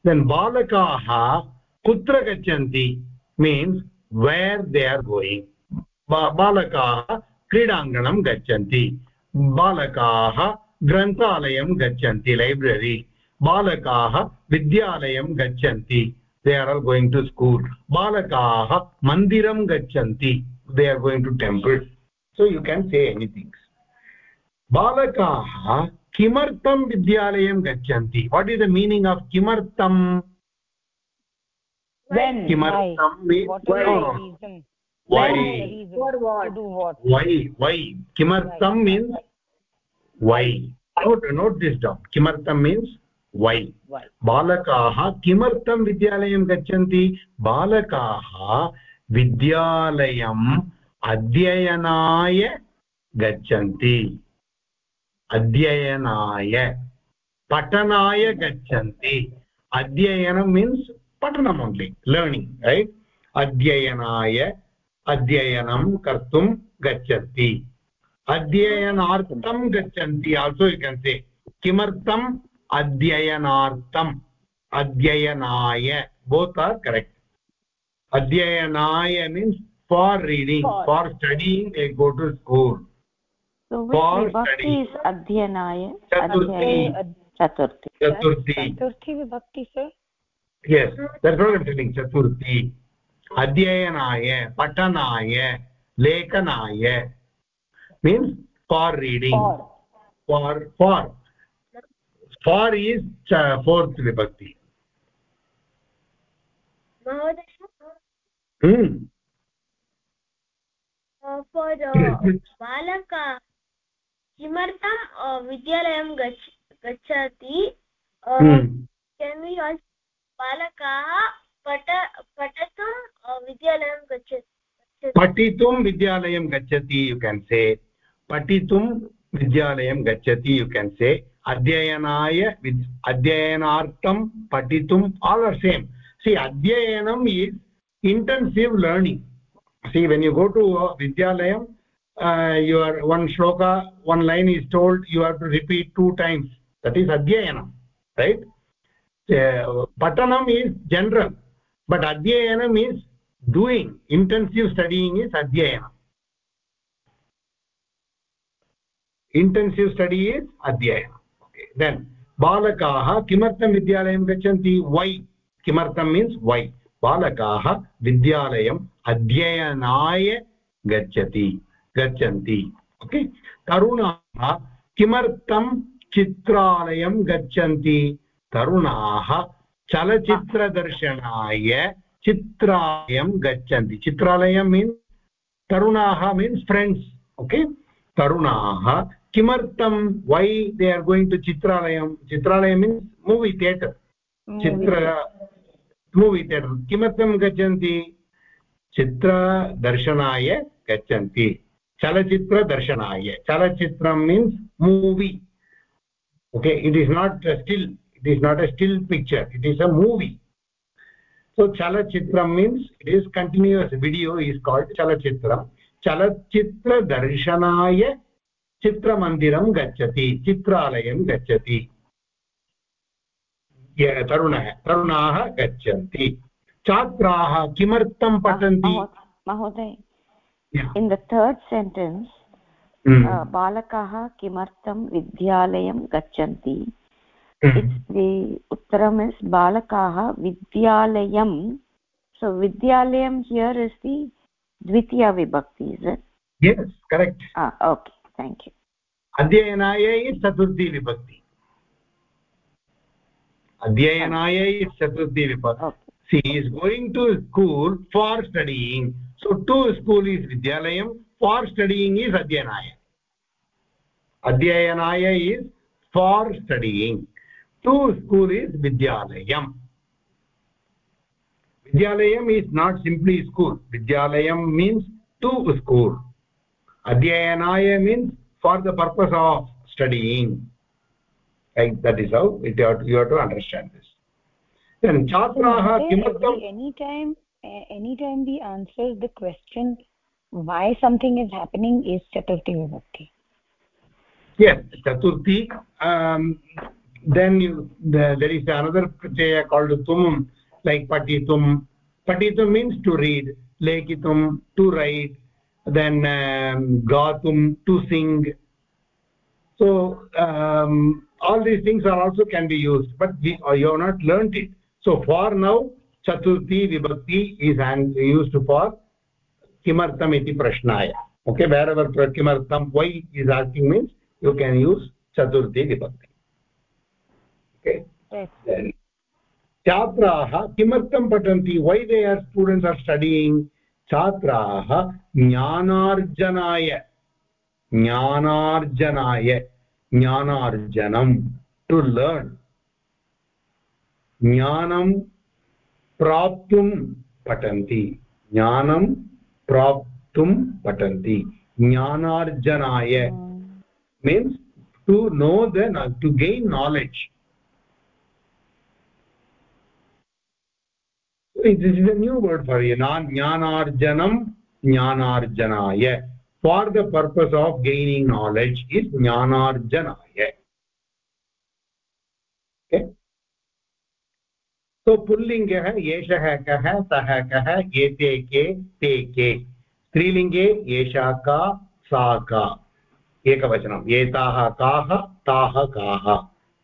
then बालकाः कुत्र गच्छन्ति? मीन्स् वेर् दे आर् गोयिङ्ग् बालकाः क्रीडाङ्गणं गच्छन्ति. बालकाः ग्रन्थालयं गच्छन्ति लैब्ररि बालकाः विद्यालय गच्छन्ति they are all going to school बालकाः मन्दिरं गच्छन्ति they are going to temple so you can say anythings बालकाः किमर्थं विद्यालयं गच्छन्ति? What is the meaning of किमर्थम् किमर्थं वै वै किमर्थं means note this down. Kimartam means why why बालकाः किमर्थं विद्यालयं गच्छन्ति बालकाः विद्यालयम् अध्ययनाय गच्छन्ति अध्ययनाय पठनाय गच्छन्ति अध्ययनं मीन्स् पठनम् ओन्लि लर्निङ्ग् रैट् अध्ययनाय अध्ययनं कर्तुं गच्छन्ति अध्ययनार्थं गच्छन्ति. आल्सो यु केन् से किमर्थम् अध्ययनार्थम्? अध्ययनाय. Both are correct अध्ययनाय means for reading for studying a go to school चतुर्थी चतुर्थी चतुर्थी चतुर्थी अध्ययनाय पठनाय लेखनाय means for reading. For for for is uh, fourth vibhakti. बालका किमर्थं विद्यालयं गच्छ गच्छति बालकाः पठ पठितुं विद्यालयं गच्छति पठितुं विद्यालयं गच्छति यु केन् से पठितुं विद्यालयं गच्छति यु केन् से अध्ययनाय अध्ययनार्थं पठितुम् आल् आर् सेम् सि अध्ययनम् is intensive learning see when you go to विद्यालयं you are one shloka one line is told you are to repeat two times that is अध्ययनं रैट् पठनम् इस् जनरल् बट् अध्ययनम् is doing intensive studying is अध्ययनम् intensive study is adhyayanam okay, then balakaah kimartam vidyalaya gachanti why? kimartam means why? बालकाः विद्यालयम् अध्ययनाय गच्छति, गच्छन्ति। Okay तरुणाः किमर्थं चित्रालयं गच्छन्ति? तरुणाः चलचित्रदर्शनाय चित्रालयं गच्छन्ति। चित्रालयं मीन्स् तरुणाः मीन्स् फ्रेण्ड्स् ओके तरुणाः किमर्थं? Why they are going to चित्रालयं चित्रालय मीन्स् मूवि थियेटर् चित्र मूवि थियेटर् किमर्थं गच्छन्ति चित्रदर्शनाय गच्छन्ति चलचित्रदर्शनाय चलचित्रं means movie okay it is not still it is not a still picture it is a movie so चलचित्रं means it is continuous video is called चलचित्रं चलचित्रदर्शनाय चित्रमन्दिरं गच्छति चित्रालयं गच्छति। तरुणः तरुणाः गच्छन्ति। छात्राः किमर्थं पठन्ति? महोदय इन् द थर्ड् सेण्टेन्स् बालकाः किमर्थं विद्यालयं गच्छन्ति? उत्तरम् इस् बालकाः विद्यालयं सो विद्यालयं हियर् इस् दि द्वितीया विभक्ति is correct okay thank you अध्ययनायै चतुर्थी विभक्ति अध्ययनायै चतुर्थी विभक्ति she is going to school for studying so to school is विद्यालयं फार् स्टडियिङ्ग् इस् अध्ययनाय अध्ययनाय is for studying to school is विद्यालयम् विद्यालयम् इस् नाट् सिम्प्लि स्कूल् विद्यालयं means to school adhyanaya means for the purpose of studying. Right? That is how it, you have to understand this. Then chatraah kimartam anytime anytime we answer the question why something is happening is chaturthi vibhakti. Yes chaturthi um, then you the, there is another pratyaya called tum like patitum. Patitum means to read lekitum to write then um, gatum to sing so um, all these things are also can be used but we, uh, you have not learned it so for now chaturthi vibhakti is used for kimartam iti prashnaya okay wherever kimartam why is asking means you can use chaturthi vibhakti okay yes. छात्राः किमर्थं पठन्ति वै they are students are studying छात्राः ज्ञानार्जनाय ज्ञानार्जनाय ज्ञानार्जनं to learn ज्ञानं प्राप्तुं पठन्ति। ज्ञानं प्राप्तुं पठन्ति। ज्ञानार्जनाय। Means to know the to gain knowledge this is a new word for you jnanarjanam jnanarjanaya for the purpose of gaining knowledge is jnanarjanaya okay so पुल्लिङ्गः एषः कः सः कः एते के ते के स्त्रीलिङ्गे एषा का सा का एकवचनम् एताः काः ताः काः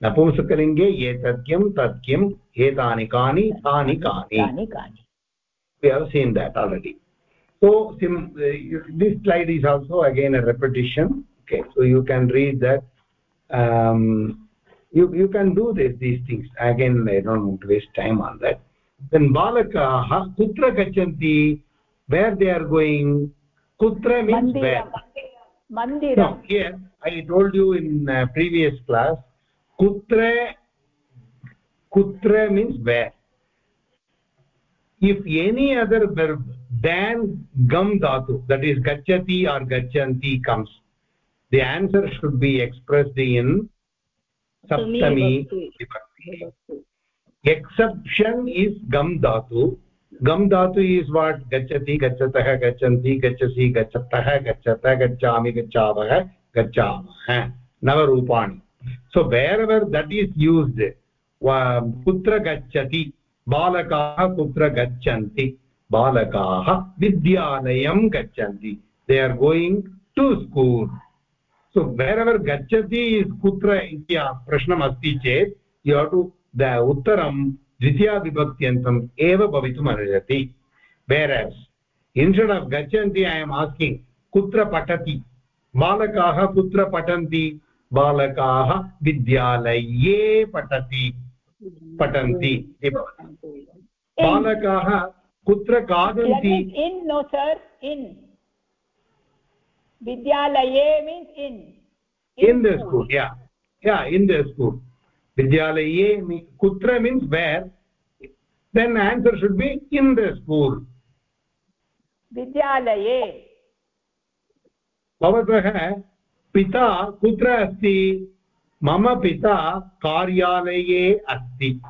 नपुंसकलिङ्गे तत् किम् एतानि कानि तानि कानि we have seen that already so sim, uh, this slide is also again a repetition okay so you can read that um, you you can do this these things again i don't want to waste time on that then balakaah kutra gachanti where they are going kutra means mandiram. where mandiram no, here i told you in uh, previous class kutra kutra means where if any other verb than gam dhatu that is gachati or gachanti comes the answer should be expressed in saptami exception is gam dhatu gam dhatu is what gachati gachatah gachanti gachasi gachatah gachata gachami gachavah gachamah navarupani so wherever that is used कुत्र गच्छति बालकाः कुत्र गच्छन्ति बालकाः विद्यालयं गच्छन्ति they are going to school so wherever गच्छति कुत्र इति प्रश्नम् अस्ति चेत् यु हु द उत्तरं द्वितीयाविभक्त्यन्तम् एव भवितुम् अर्हति वेर् एस् इन्स्टेड् आफ् गच्छन्ति ऐ एम् आस्किङ्ग् कुत्र पठति बालकाः कुत्र पठन्ति बालकाः विद्यालये पठति पठन्ति। बालकाः कुत्र खादन्ति? इन् नो सर् इन् विद्यालये means in in the school yeah yeah in the school विद्यालये कुत्र means where then answer should be in the school विद्यालये। भवतः पिता कुत्र अस्ति? मम पिता कार्यालये अस्ति।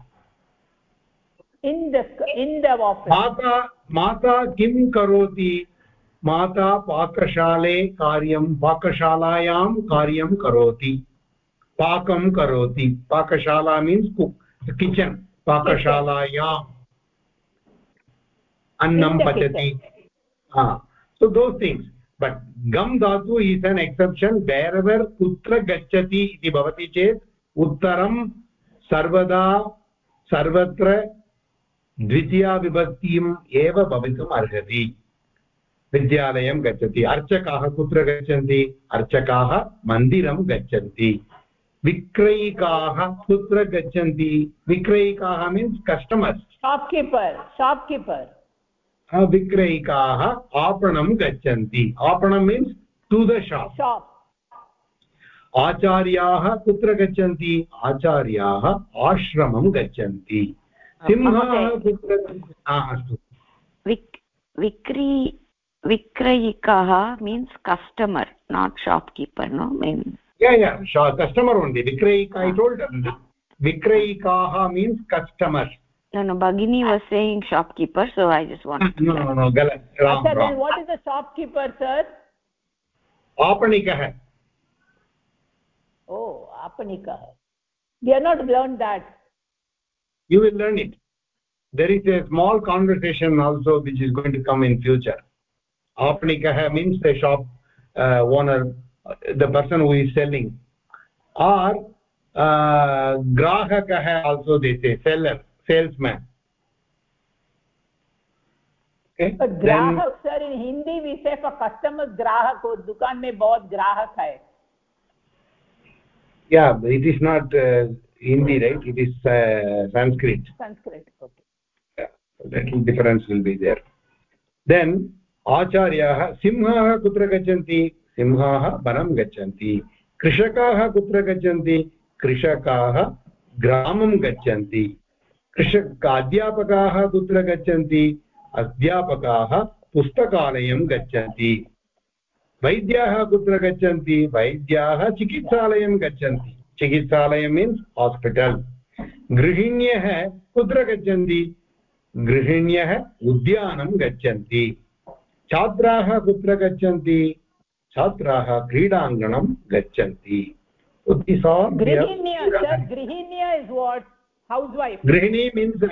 माता माता किं करोति? माता पाकशाले कार्यं पाकशालायां कार्यं करोति। पाकं करोति। पाकशाला मीन्स् कुक् किचन् पाकशालायाम् अन्नं पचति। सो those things but gam dhatu is an exception wherever putra gachati iti bhavati chet uttaram sarvada, sarvatra द्वितीया विभक्तिम् एव भवितुम् अर्हति विद्यालयं गच्छति अर्चकाः कुत्र गच्छन्ति अर्चकाः मन्दिरं गच्छन्ति विक्रयिकाः कुत्र गच्छन्ति विक्रयिकाः मीन्स् कस्टमर्स् शॉपकीपर शॉपकीपर विक्रयिकाः आपणं गच्छन्ति। आपणं मीन्स् टु द शाप् आचार्याः कुत्र गच्छन्ति? आचार्याः आश्रमं गच्छन्ति। सिंहाः कुत्र अस्तु। विक्री विक्रयिकाः means customer not shopkeeper no means customer only विक्रयिका I told विक्रयिकाः means customers no no bagini was saying shopkeeper so i just want no no no galat wrong, Achha, wrong. then what is the shopkeeper sir? Aapanikah oh aapanikah we have not learned that. You will learn it. There is a small conversation also which is going to come in future. Aapanikah means the shop uh, owner the person who is selling. Or uh, grahakah also they say seller salesman okay in hindi we say for customers grahak ho dukan mein bahut grahak hai yeah it is not uh, hindi right it is uh, sanskrit sanskrit okay yeah little difference will be there then आचार्याः सिंहाः कुत्र गच्छन्ति सिंहाः वनं गच्छन्ति कृषकाः कुत्र गच्छन्ति कृषकाः ग्रामं गच्छन्ति कृषक अध्यापकाः कुत्र गच्छन्ति? अध्यापकाः पुस्तकालयं गच्छन्ति। वैद्याः कुत्र गच्छन्ति? वैद्याः चिकित्सालयं गच्छन्ति। चिकित्सालयं मीन्स् हास्पिटल् गृहिण्यः कुत्र गच्छन्ति? गृहिण्यः उद्यानं गच्छन्ति। छात्राः कुत्र गच्छन्ति? छात्राः क्रीडाङ्गणं गच्छन्ति। गृहिणी means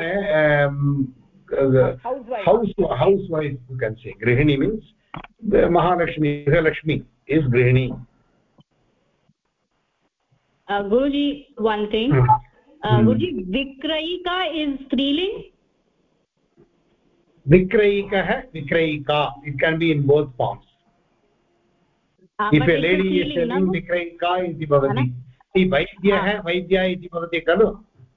house housewife you can say गृहिणी मीन्स् महालक्ष्मी गृहलक्ष्मी इस् गृहिणी guruji one thing uh, hmm. guruji vikrayika is striling vikrayikah vikrayika it can be in both forms uh, if a lady is selling vikrayika iti bhavati see vaidyah vaidya iti bhavati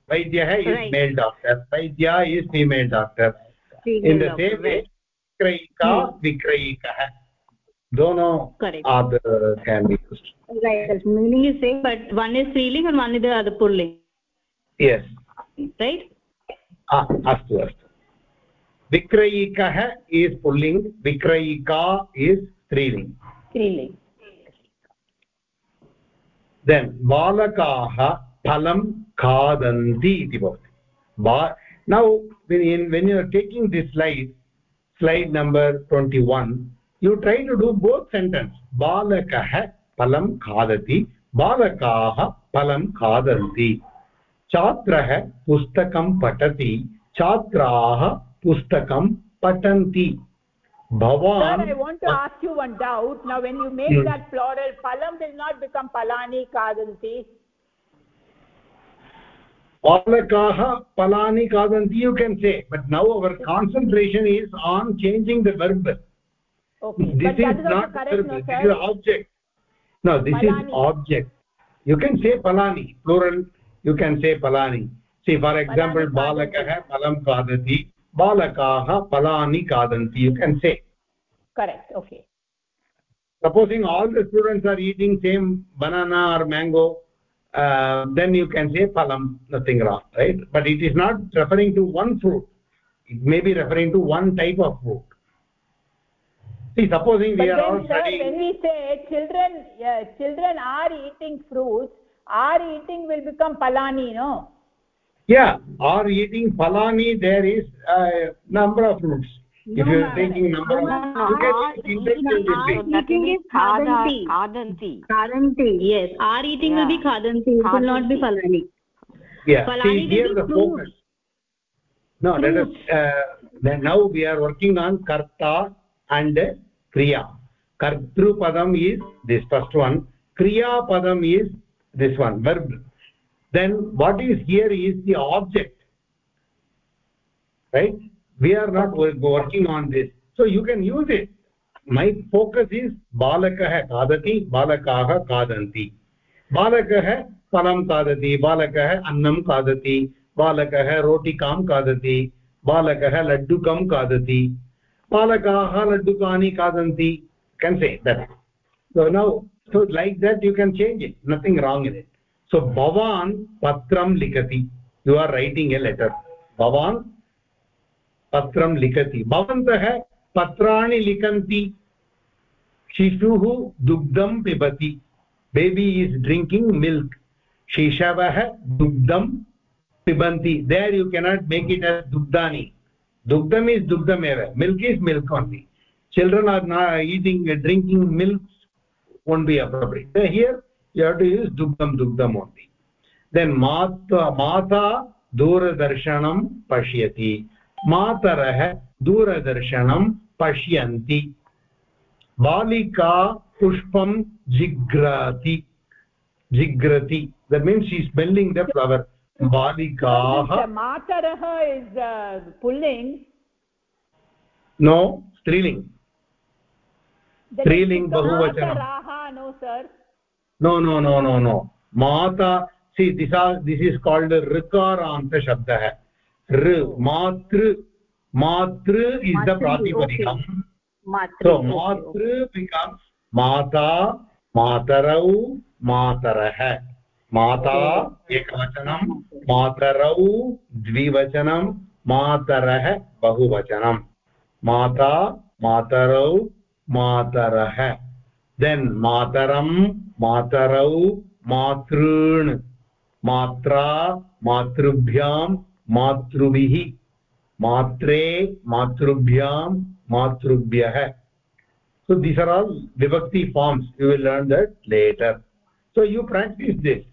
khalu vaidyah is male doctor vaidya is female doctor in the same way vikrayika vikrayikah dono other can be used right meaning is same but one is striling and one is the other pulling yes right ah astu astu विक्रयिकः is पुल्लिङ्ग् विक्रयिका is स्त्रीलिङ्ग् स्त्रीलिङ्ग् then बालकाः फलं खादन्ति इति भवति। बा now in when you are taking this slide slide number twenty one you try to do both sentence बालकः फलं खादति बालकाः फलं खादन्ति। छात्रः पुस्तकं पठति छात्राः पुस्तकं पठन्ति। भवान् I want to ask you one doubt now when you make that plural फलं विल् नाट् बिकम् फलानि खादन्ति palakaah palani kadanti you can say. But now our concentration is on changing the verb. This is, not verb. This is object. No this is object. You can say palani plural. You can say palani. See for example balakah palam kadati balakaah palani kadanti you can say. Correct okay. Supposing all the students are eating same banana or mango uh, then you can say phalam nothing wrong right? But it is not referring to one fruit. It may be referring to one type of fruit. See supposing but we are all sir, studying when we say children yeah, children are eating fruits are eating will become palani no? Yeah or eating palani there is a number of fruits if you are taking number of eating is khadanti khadanti khadanti yes are eating yeah. will be khadanti it will not be phalani yeah See, here the focus no let us uh, then now we are working on karta and kriya kartru padam is this first one kriya padam is this one verb then what is here is the object right we are not working on this so you can use it my focus is balakah kadati balakaah kadanti balakah phalam kadati balakah annam kadati balakah rotikam kadati balakah laddukam kadati balakaah laddukani kadanti can say that so now so like that you can change it nothing wrong in it so bhavan patram likati you are writing a letter bhavan पत्रं लिखति। भवन्तः पत्राणि लिखन्ति। शिशुः दुग्धं पिबति। Baby is drinking milk शिशवः दुग्धं पिबन्ति। There you cannot make it दुग्धा दुग्धम इज़ दुग्धमे दुग्धमेव is is milk only children are ना eating drinking milk won't be appropriate here you who use दुग्धं दुग्धम् ओन्लि देन् मात, माता दूरदर्शनं पश्यति। मातरः दूरदर्शनं पश्यन्ति। बालिका पुष्पं जिग्राति जिग्रति that means he smelling the flower बालिकाः मातरः पुल्लिङ्ग् नो स्त्रीलिंग स्त्रीलिंग बहुवचन। No no no no no माता see this are this is called ऋकारान्तशब्दः r matru matru is the pratipadikam so matru becomes mata matarau matarah माता एकवचनं मातरौ द्विवचनं मातरः बहुवचनं माता मातरौ मातरः देन् मातरं मातरौ मातॄन् मात्रा मातृभ्यां मातृभिः, मात्रे मातृभ्यां मातृभ्यः। सो दीस् आर् आल् विभक्ति forms you will learn that later so you practise this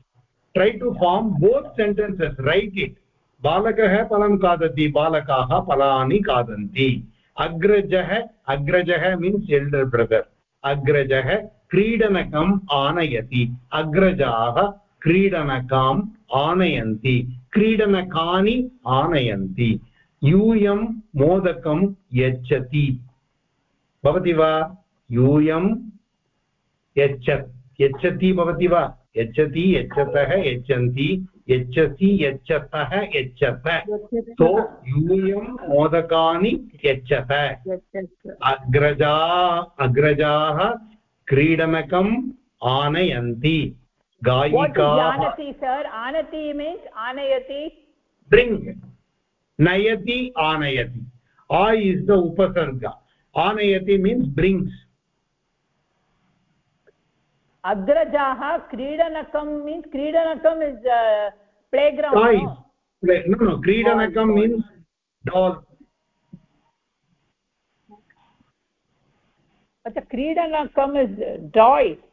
try to form both sentences right it बालकः फलं खादति, बालकाः फलानि खादन्ति। अग्रजः अग्रजः मीन्स् एल्डर् ब्रदर् अग्रजः क्रीडनकम् आनयति। अग्रजाः क्रीडनकाम् आनयन्ति। क्रीडनकानि आनयन्ति। यूयं मोदकं यच्छति। भवति वा? यूयं यच्छत् यच्छति भवति वा? यच्छति यच्छतः यच्छन्ति। यच्छसि यच्छतः। यच्छत। सो यूयं मोदकानि यच्छत। अग्रजा अग्रजाः क्रीडनकम् आनयन्ति। गायिकानति सर् आनति मीन्स् आनयति ब्रिङ्ग् नयति आनयति आ इस् द उपसर्ग आनयति मीन्स् ब्रिङ्ग्स् अग्रजाः क्रीडनकं मीन्स् क्रीडनकम् is playground no? No क्रीडनकं मीन्स् डाल् अच्छा क्रीडनकम् is toy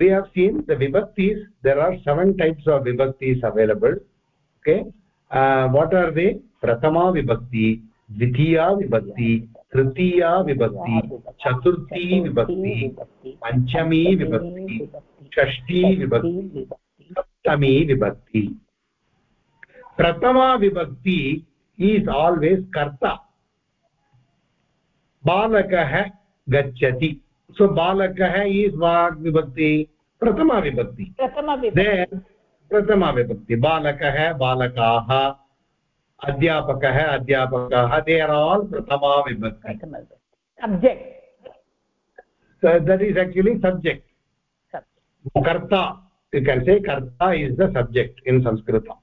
we have seen the vibhaktis there are seven types of vibhaktis available okay uh, what are they prathama vibhakti द्वितीया विभक्ति तृतीया विभक्ति चतुर्थी विभक्ति पञ्चमी विभक्ति षष्ठी विभक्ति सप्तमी विभक्ति प्रथमा विभक्ति is always कर्ता बालकः गच्छति सो बालकः इस् वाग्विभक्ति प्रथमाविभक्ति। प्रथमाविभक्ति। बालकः बालकाः अध्यापकः अध्यापकाः दे आर् आल् प्रथमाविभक्ति। दट् इस् एक्चुलि सब्जेक्ट् कर्ता कर्से कर्ता इस् द सब्जेक्ट् इन् संस्कृतम्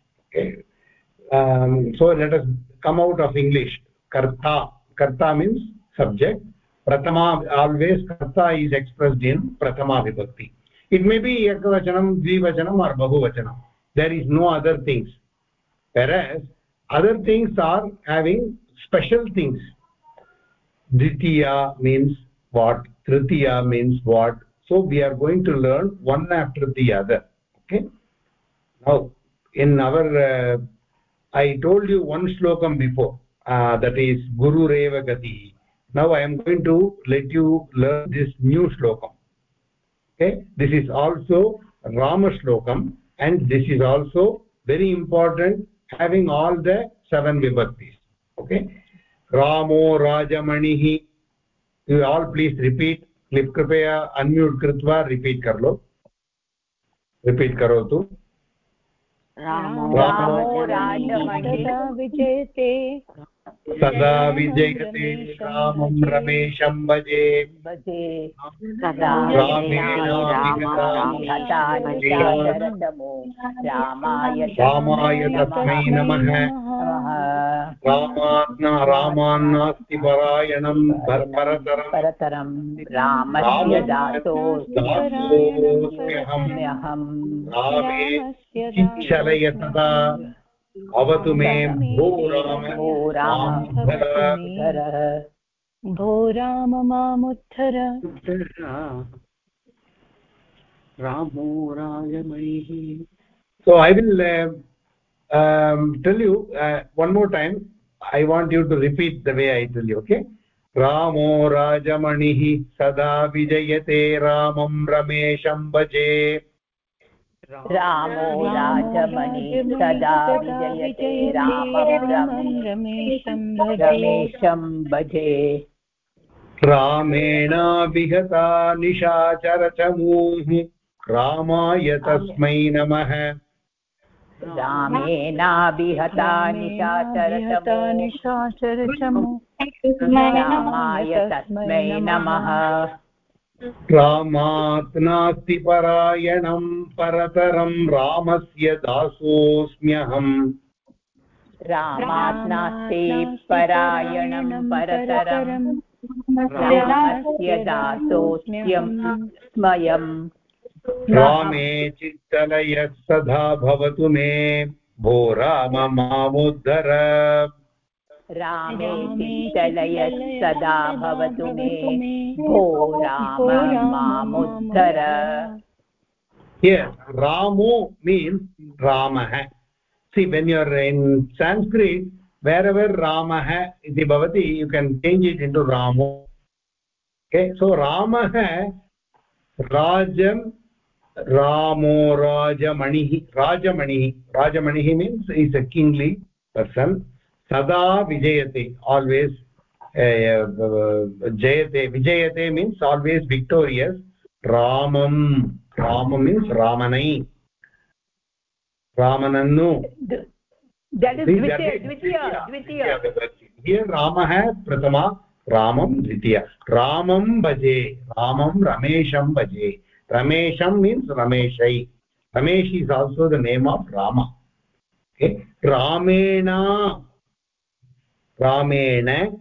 सो लेट् अस् कम् औट् आफ् इङ्ग्लिश् कर्ता कर्ता means subject prathama always karta is expressed in prathama vibhakti. It may be ekavachanam dvivachanam or bahuvachanam. There is no other things. Whereas other things are having special things. Ditiya means what tritiya means what. So we are going to learn one after the other. Okay? Now in our uh, i told you one slokam before uh, that is guru reva gati now i am going to let you learn this new shlokam okay this is also rama shlokam and this is also very important having all the seven vibhaktis okay ramo rajamanihi you all please repeat कृपया unmute कृत्वा repeat कर्लो repeat करोतु रामो राजमणिः विजयते सदा विजयते रामं रमेशं भजे। भजे। रामाय तस्मै नमः। रामात्मा रामान्नास्ति परायणं। परतरं परतरं रामस्य दासोऽस्म्यहम् रामे चिच्छलय तदा भवतु मे भो राम मामुत्थर रामो रायमणिः so I will tell you one more time I want you to repeat the way I tell you okay रामो राजमणिः सदा विजयते रामं रमेशं भजे रामो राजमणि सदा विजयते रामं रमेशं भजे। रामेणाभिहता निशाचरचमूः। रामाय तस्मै नमः। रामेणाभिहता निशाचरचमु। रामाय तस्मै नमः। रामात् नास्ति परायणं परतरं रामस्य दासोऽस्म्यहम्। रामात् नास्ति परायणं परतरं रामस्य दासोऽस्म्यं स्मयम् रामे चित्तलयः सदा भवतु मे। भो राम मामुद्धर। रामे चिन्तलय सदा मे। भो रामोद्धर रामो मीन्स् रामः see when you're in Sanskrit ever रामः इति भवति you can change it into रामो सो रामः राजन् रामो राजमणिः राजमणिः। राजमणिः means is a kingly person सदा विजयते आल्वेस् जयते विजयते मीन्स आल्वेस् विक्टोरियस् रामम् राम मीन्स् रामनै रामनन्नु। रामः प्रथमा रामं द्वितीय। रामं भजे रामं रमेशं भजे। रमेशं means रमेशै। Ramesh is also the name of Rama रामेण ramena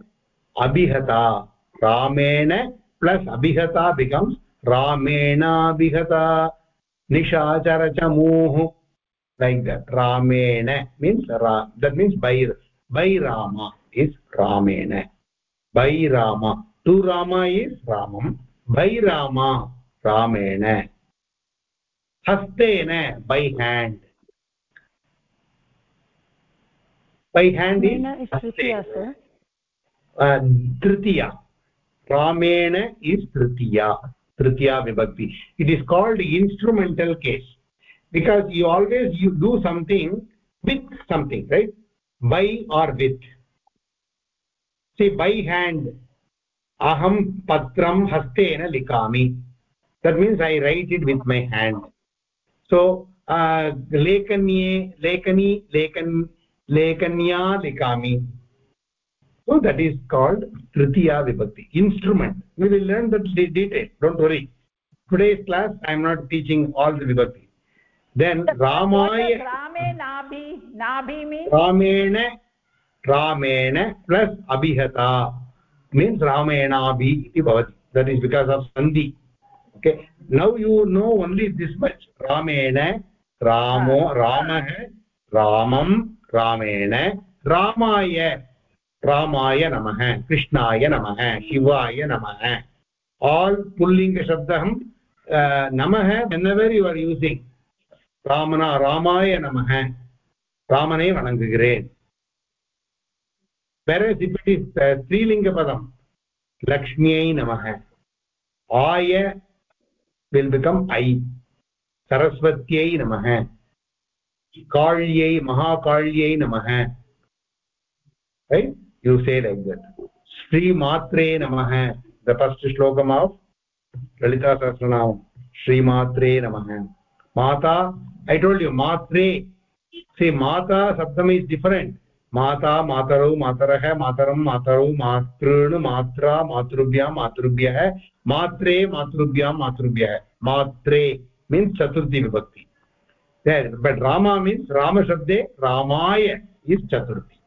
abhihata ramena plus abhihata becomes ramena abhihata nishacharachamuh like that ramena means ra that means by by rama is ramena by rama to rama is ramam by rama ramena hastena by hand by hand तृतीया रामेण is तृतीया तृतीया विभक्ति it is called instrumental case because you always you do something with something right by or with see by hand अहं पत्रं हस्तेन लिखामि that means I write it with my hand so लेखनी लेखनी लेखन् लेखन्या लिखामि सो दट् इस् काल्ड् तृतीया विभक्ति instrument we will learn that detail don't worry today's class I am not teaching all the विभक्ति देन् रामाय रामेण रामेण प्लस् अभिहता मीन्स् रामेणाभि इति भवति दट् इस् बिकास् आफ् सन्धि okay now you know only this much रामेण रामो रामः ramam ramena ramaya ramaya namah krishnaya namah shivaya namah all pullinga shabdam uh, namah whenever you are using ராமனா ராமாய நமக ராமனை வணங்குகிறேன் whereas if it is uh, ஸ்ரீலிங்க பதம் லக்ஷ்மியை நமக ஆய will become ஐ சரஸ்வத்தியை நமக काल्यै महाकाल्यै नमः right you say like that Shri मात्रे नमः the first shlokam of lalita sahasranam Shri मात्रे नमः माता i told you Mhatre see mata sabdam is different माता मातरौ मातरः मातरं मातरौ मातॄन् मात्रा मातृभ्यां मातृभ्यः मात्रे मातृभ्यां मातृभ्यः मात्रे मीन्स् चतुर्थी विभक्ति बट् रामा मीन्स् रामशब्दे रामाय इस् चतुर्थी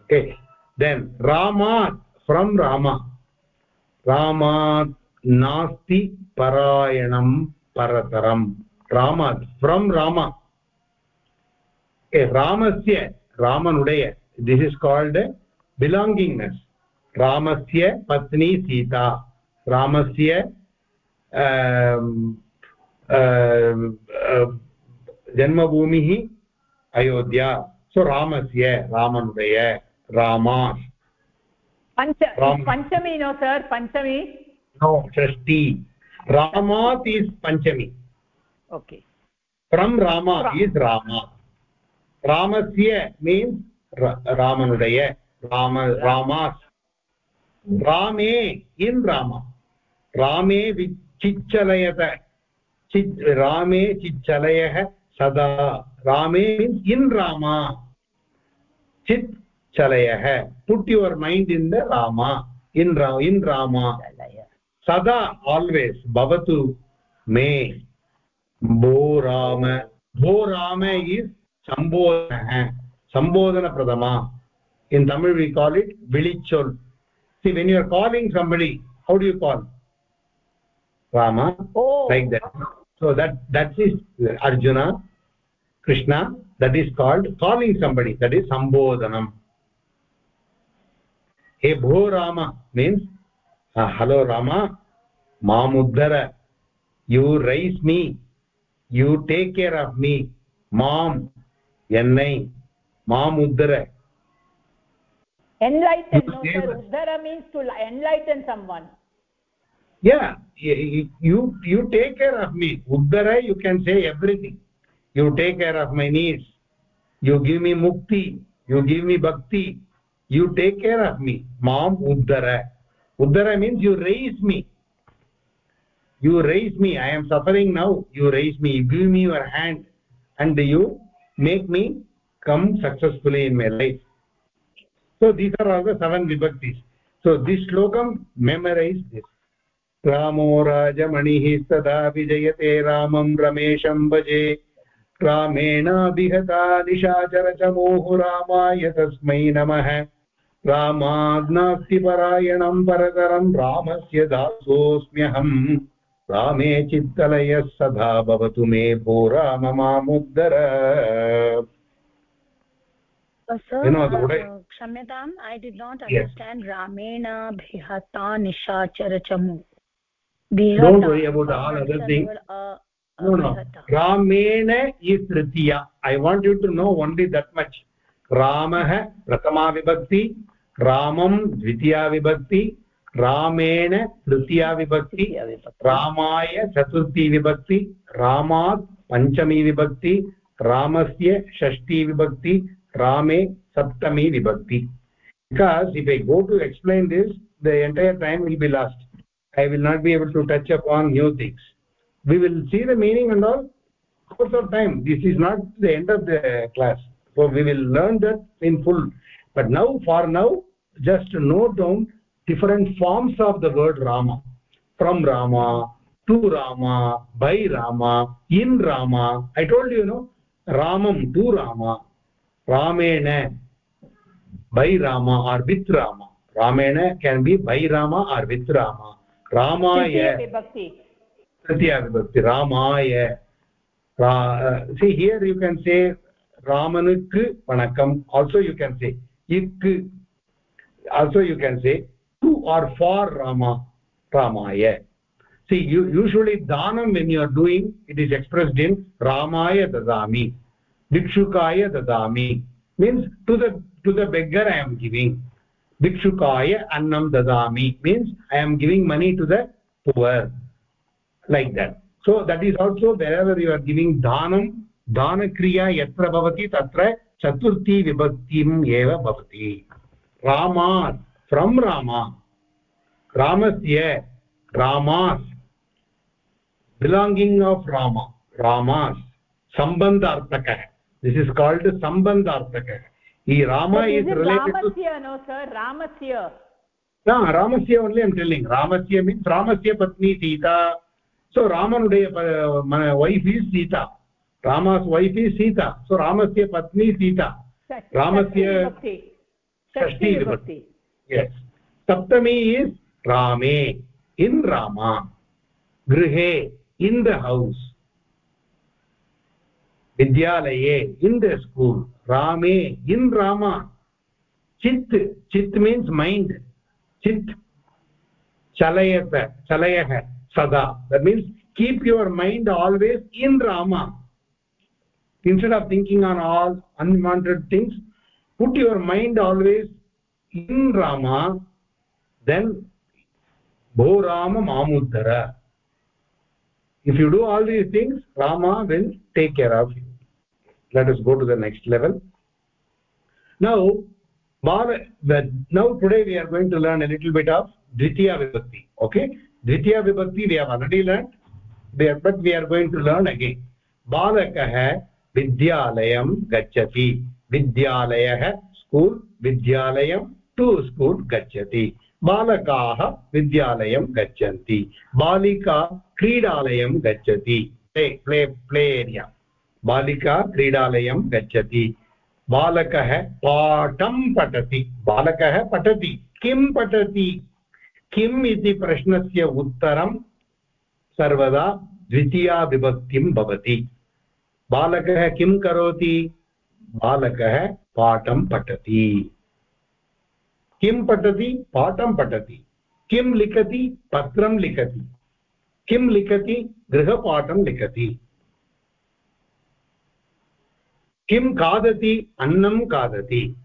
ओके देन् रामात् फ्रम् राम रामात् नास्ति परायणं परतरं रामात् फ्रम् राम रामस्य रामनुडय दिस् इस् काल्ड् बिलाङ्गिङ्ग्नेस् रामस्य पत्नी सीता रामस्य जन्मभूमिः अयोध्या। सो रामस्य रामनुडय रामा। पञ्च पञ्चमी नो सर् पञ्चमी। नो षष्टि रामात् is Panchami. Okay from Rama is Rama रामस्य मीन्स् रामनुडय राम रामास् रामे। इन् राम रामे चिच्चलयत चित् रामे चिच्चलयः। तदा रामे इन् रामा चित् चलयः. Put your mind in the Rama in रा इन् रामा सदा आल्वेस् भवतु मे. भो राम भो राम इस् सम्बोधनः सम्बोधनप्रथमा in Tamil we call it विळिचोल् see when you're calling somebody how do you call Rama like that so that that is Arjuna krishna that is called calling somebody that is sambodhanam he bho rama means uh, hello rama mam uddara you raise me you take care of me mom ennai mam uddara enlighten no sir uddara means to enlighten someone yeah you you take care of me uddara you can say everything you take care of my needs you give me mukti you give me bhakti you take care of me mam uddara uddara means you raise me you raise me i am suffering now you raise me you give me your hand and you make me come successfully in my life so these are all the seven vibhaktis so this shlokam memorize this रामो राजमणिः सदा विजयते रामं रमेशं भजे रामेणाभिहता निशाचरचमोः रामाय तस्मै नमः। रामाज्ञास्ति परायणं परतरं रामस्य दासोऽस्म्यहम् रामे चित्तलयः सदा भवतु मे भो राम मामुद्धर क्षम्यताम् ऐ डिड् नाट् अण्डर्स्टाण्ड् रामेण भिहता निशाचरचमु Don't worry about all other things. No, no. Ramena is Tritiya. I want you to know only that much. Ramah Pratama Vibhakti, Ramam Dvitiya Vibhakti, रामेण तृतीया विभक्ति रामाय चतुर्थी विभक्ति रामात् पञ्चमी विभक्ति रामस्य षष्ठी विभक्ति रामे सप्तमी विभक्ति because if i go to explain this the entire time will be lost i will not be able to touch upon new things we will see the meaning and all. Course of time this is not the end of the class. So we will learn that in full. But now for now just note down different forms of the word rama. From rama to rama by rama in rama. I told you, you know ramam to rama ramena by rama or with rama. Ramena can be by rama or with rama. Ramaya. tritiya vibhakti ramaya Ra, see here you can say ramanukku vanakkam also you can say ik also you can say to or for rama ramaya see you usually danam when you are doing it is expressed in ramaya dadami bhikshukaya dadami means to the to the beggar i am giving. bhikshukaya annam dadami means i am giving money to the poor like that so that is also wherever you are giving danam dana kriya yatra bhavati tatra chaturthi vibhaktim eva bhavati ramat from rama ramasya ramas belonging of rama ramas sambandhartakah this is called sambandhartakah he rama is, is related ramasya to ramasya no sir ramasya no ramasya only i'm telling ramasya means ramasya patni sita so ramanudeya wife is sita rama's wife is sita so ramasya patni sita ramasya shashti vibhakti yes saptami is rame in rama grihe in the house vidyalaye in the school rame in rama chit chit means mind chit chalayata chalayah sada. That means keep your mind always in rama. Instead of thinking on all unwanted things put your mind always in rama. Then bho rama mamuddara if you do all these things rama will take care of you. Let us go to the next level. Now now today we are going to learn a little bit of dritiya vibhakti okay dvitiya vibhakti we have already learned. But we are going to learn again. balakah विद्यालयं गच्छति। विद्यालयः school विद्यालयं to school गच्छति। बालकाः विद्यालयं गच्छन्ति। बालिका क्रीडालयं गच्छति। प्ले प्ले प्ले एरिया बालिका क्रीडालयं गच्छति। बालकः पाठं पठति। बालकः पठति। किं पठति? किम् इति प्रश्नस्य उत्तरं सर्वदा द्वितीया विभक्तिं भवति। बालकः किं करोति? बालकः पाठं पठति। किं पठति? पाठं पठति। किं लिखति? पत्रं लिखति। किं लिखति? गृहपाठं लिखति। किं खादति? अन्नं खादति।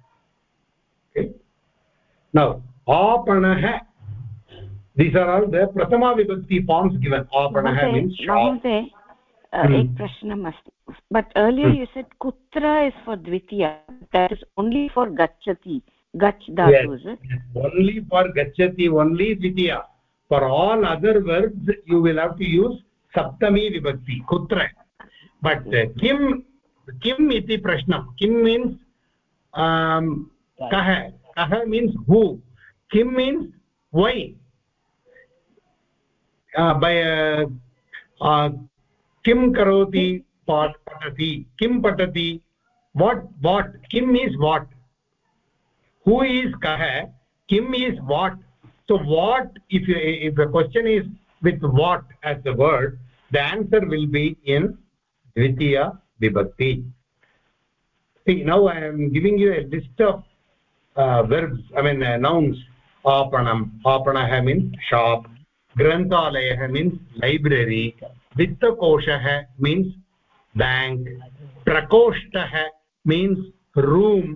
नौ, आपणः दीस् आर् आल् द प्रथमा विभक्ति फार्म्स् गिवन् आपणः मीन्स् एक प्रश्नम् अस्ति but earlier you said kutra is for dvitiya that is only for gachati gach dhatu yes. is it yes, only for gachati only dvitiya for all other verbs you will have to use saptami vibhakti kutra but uh, kim kim iti prashnam kim means um kah kah means who kim means why किं करोति पाट् पठति किं पठति what what किम् is what who is कः, किम् is what so what if if the question is with what as the word the answer will be in द्वितीय विभक्ति now I am giving you a list of verbs I mean nouns आपणम् आपणः means shop ग्रन्थालयः means library वित्तकोषः means bank प्रकोष्ठ means room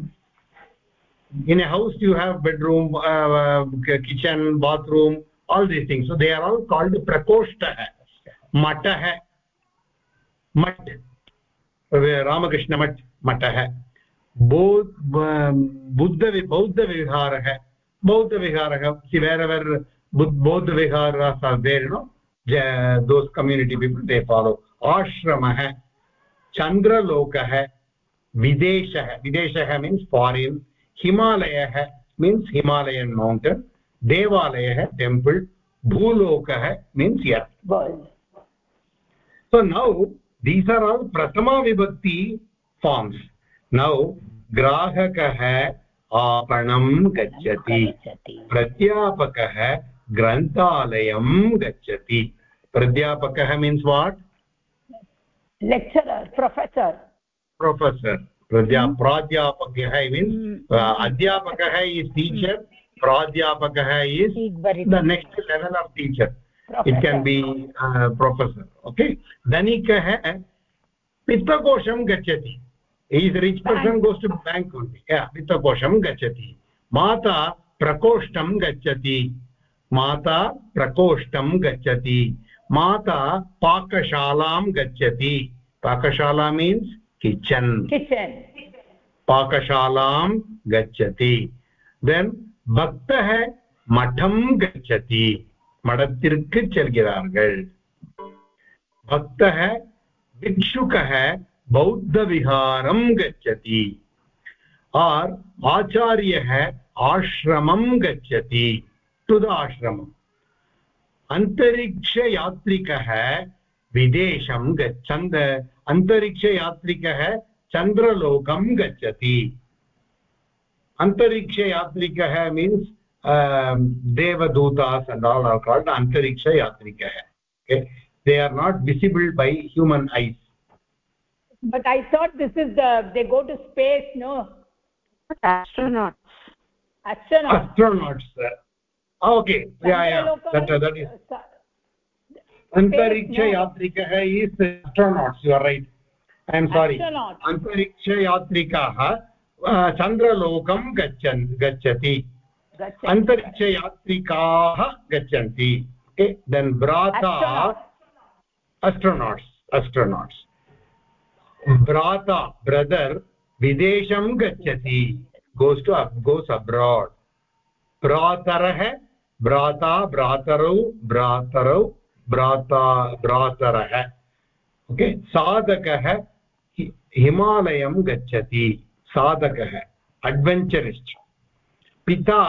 in a you you have kitchen kitchen bathroom all things so they are all called प्रकोष्ठः Ramakrishna Math Math है बौद्ध बुद्धवि बौद्धविहारः बौद्धविहारः where where buddha viharas are there you know those community people they follow ashramah चन्द्रलोकः विदेशः विदेशः means foreign हिमालयः means Himalayan mountain देवालयः temple भूलोकः मीन्स् यत् so now these are all prathama vibhakti forms now grahakah आपणं गच्छति प्राध्यापकः ग्रन्थालयं गच्छति। प्राध्यापकः means what lecturer professor. Professor. प्राध्यापकः मीन्स् अध्यापकः is teacher प्राध्यापकः is the next level of teacher it can be professor okay धनिकः वित्तकोशं गच्छति। Is rich person goes to bank वित्तकोशं गच्छति। माता प्रकोष्ठं गच्छति। माता प्रकोष्ठं गच्छति माता पाकशालां गच्छति। पाकशाला मीन्स् किचन् किचन् पाकशालां गच्छति। देन् भक्तः मठं गच्छति मठத்திற்கு செல்கிறார்கள்। भक्तः भिक्षुकः बौद्धविहारं गच्छति। आर् आचार्यः आश्रमं गच्छति। टु द विदेश अन्तरिक्षयात्रिकः विदेशं गच्छन्द। अन्तरिक्षयात्रिकः चन्द्रलोकं गच्छति। अन्तरिक्षयात्रिकः मीन्स् um, देवदूतास् and all are called अन्तरिक्षयात्रिकः they are not visible by human eyes but i thought this is the they go to space no? Astronauts. Astronauts. Astronauts okay अन्तरिक्षयात्रिकः is astronaut you are right I am sorry अन्तरिक्षयात्रिकाः चन्द्रलोकं गच्छन् गच्छति. अन्तरिक्षयात्रिकाः गच्छन्ति. Then भ्राता अस्ट्रोनाट्स् अस्ट्रोनाट्स् भ्राता brother विदेशं गच्छति. Goes to गोस् अब्राड् भ्रातरः भ्राता भ्रातरौ भ्रातरौ भ्राता भ्रातरः okay साधकः हिमालयं गच्छति साधकः अड्वेञ्चरिस्ट् पिता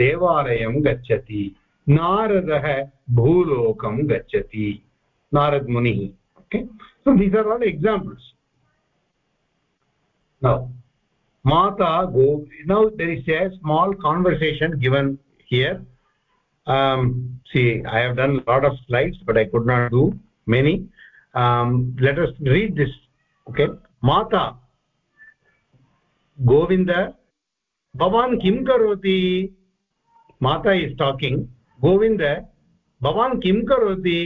देवालयं गच्छति नारदः भूलोकं गच्छति नारदमुनिः okay these are all examples now माता go now there is a small conversation given here um see i have done a lot of slides but i could not do many. Um let us read this okay? Mata govinda. भवान् किं करोति माता is talking Govind भवान् किं करोति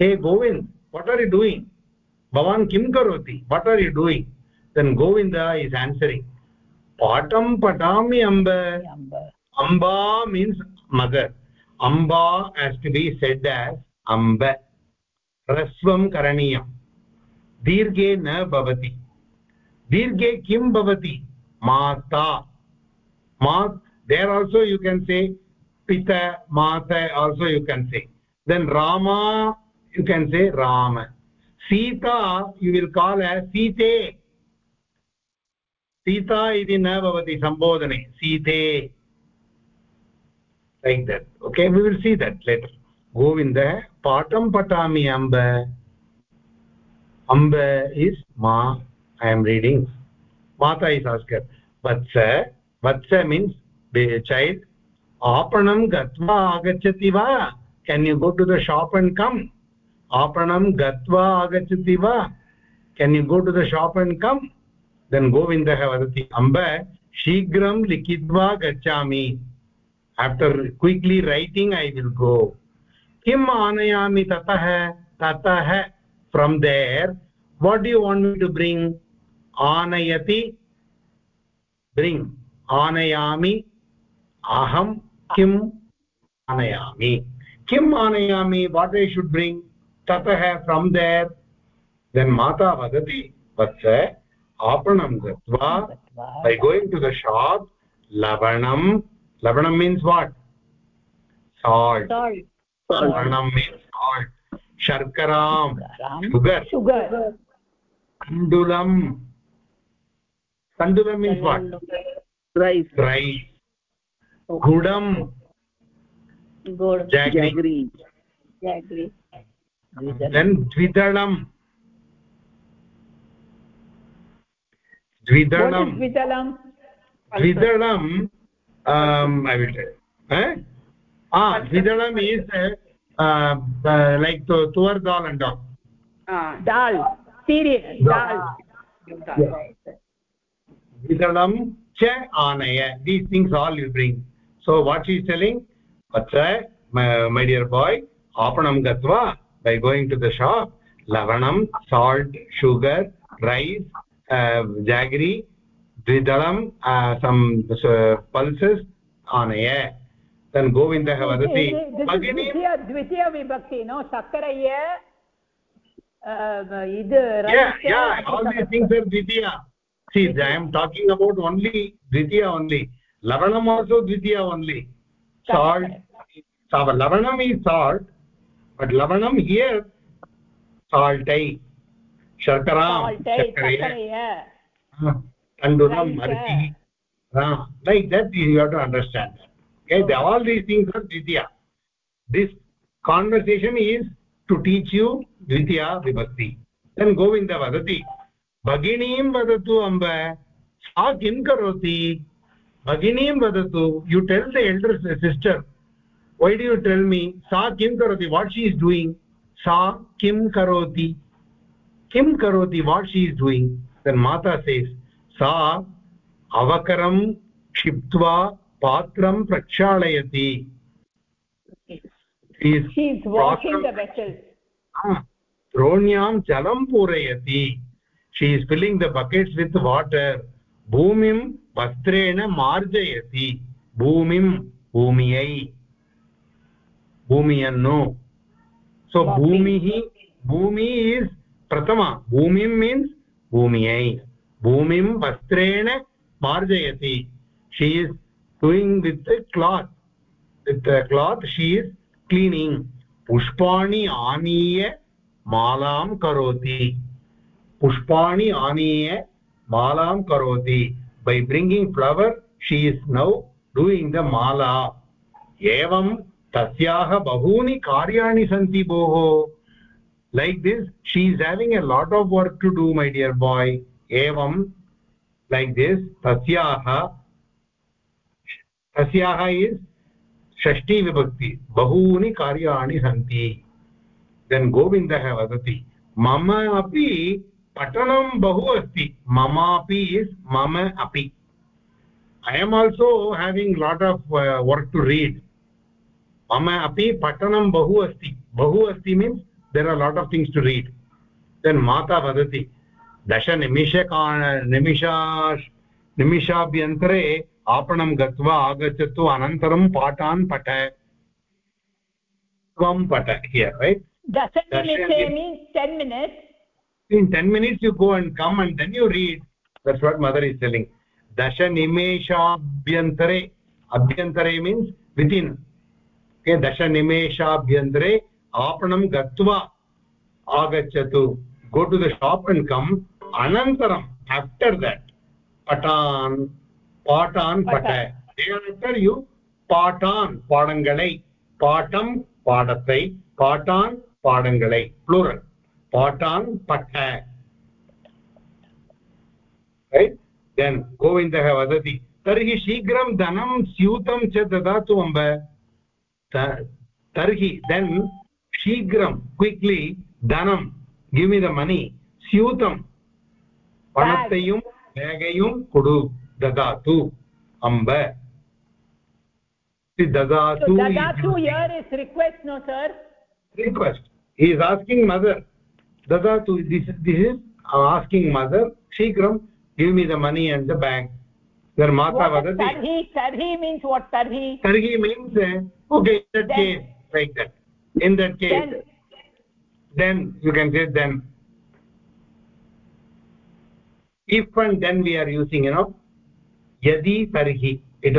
हे Govinda what are you doing भवान् किं करोति what are you doing then Govinda is answering पाठं पठामि अम्ब अम्बा means mother Amba has to be said as अम्ब ह्रस्वं करणीयं दीर्घे न भवति दीर्घे किं भवति माता mat there also you can say pita mata also you can say then rama you can say rama sita you will call as site sita iti na bhavati sambodhane site like that okay we will see that later govinda patam patami amba amba is ma i am reading mata is asked vatsa vatsa means the child aapanam gatva agachati va can you go to the shop and come aapanam gatva agachati va can you go to the shop and come then govindah vadati amba shigram likitva gachami after quickly writing i will go kim anayami tatah tatah from there what do you want me to bring anayati bring आनयामि अहं किम् आनयामि किम् आनयामि what I should bring ततः from there then माता वदति वत्स आपणं गत्वा by going to the shop लवणं लवणं मीन्स् वाट् साल्ट् लवणं मीन्स् साल्ट् शर्करां शुगर् तण्डुलं तण्डुलं मीन्स् वाट् रैस् रैस् गुडं देन् द्विदलं द्विदलं द्विदलं um i will tell eh ah dvidalam is uh, uh, like to tuvar dal and all ah dal cereal dal dvidalam cha anaya these things all you bring so what she is telling vacha my, my dear boy apanam gatva by going to the shop lavanam salt sugar rice uh, jaggery uh, some uh, pulses anaya then govindah vadati bhagini dvitiya vibhakti no sakaraya idu yeah yeah all these things are dvitiya see i am talking about only dvitiya only lavanam also dvitiya only salt so lavanam is salt but lavanam here saltai sharkaram saltai sakaraya tandulam marchi uh, like that you have to understand okay okay. all these things are dvitiya this conversation is to teach you dvitiya vibhakti then govinda vadati bhaginim vadatu amba sa kim karoti bhaginim vadatu you tell the elder sister why do you tell me sa kim karoti what she is doing sa kim karoti kim karoti what she is doing then mata says sa avakaram क्षिप्त्वा पात्रं प्रक्षालयति। द्रोण्यां जलं पूरयति। She is filling the buckets with water भूमिं वस्त्रेण मार्जयति। भूमिं भूमियै। भूमियन्नु। सो भूमिः भूमि is प्रथमा। भूमिं मीन्स् भूमियै। भूमिं वस्त्रेण मार्जयति. She is doing with cloth with cloth she is cleaning पुष्पाणि आनीय मालां करोति पुष्पाणि आनीय मालां करोति by bringing flower she is now doing the mala एवं तस्याः बहूनि कार्याणि सन्ति भोः like this she is having a lot of work to do my dear boy evam like this tasyaah तस्याः इस् षष्ठी विभक्ति, बहूनि कार्याणि सन्ति देन् गोविन्दः वदति, मम अपि पठनं बहु अस्ति, ममापि इस् मम अपि। I am also having lot of work to read मम अपि पठनं बहु अस्ति बहु अस्ति means there are lot of things to read then माता वदति दशनिमिषका निमिषाश् निमिषाभ्यन्तरे आपणं गत्वा आगच्छतु अनन्तरं पाठान् पठ। त्वं पठ in ten minutes you go and come and then you read that's what mother is saying दशनिमेषाभ्यन्तरे अभ्यन्तरे मीन्स् वितिन् दशनिमेषाभ्यन्तरे आपणं गत्वा आगच्छतु। Go to the shop and come anantaram after that patan patan pata thereafter you patan padangalai பாட்டம் பாடத்தை பாட்டான் பாடங்களை plural பாட்டான் பட்ட right then govindah vadati tarhi shigram dhanam syutam cha dadatu amba tarhi then shigram quickly dhanam give me the money syutam पणत्तयुं मेघयुं कुडु ददातु अम्ब ददातु ददातु here is request no sir request he is asking mother dadatu this this is asking mother shikram give me the money and the bank their mata vadati tarhi tarhi means what tarhi tarhi means okay in that then, case like that in that case then, then you can say then if and then we are using you know yadi tarhi it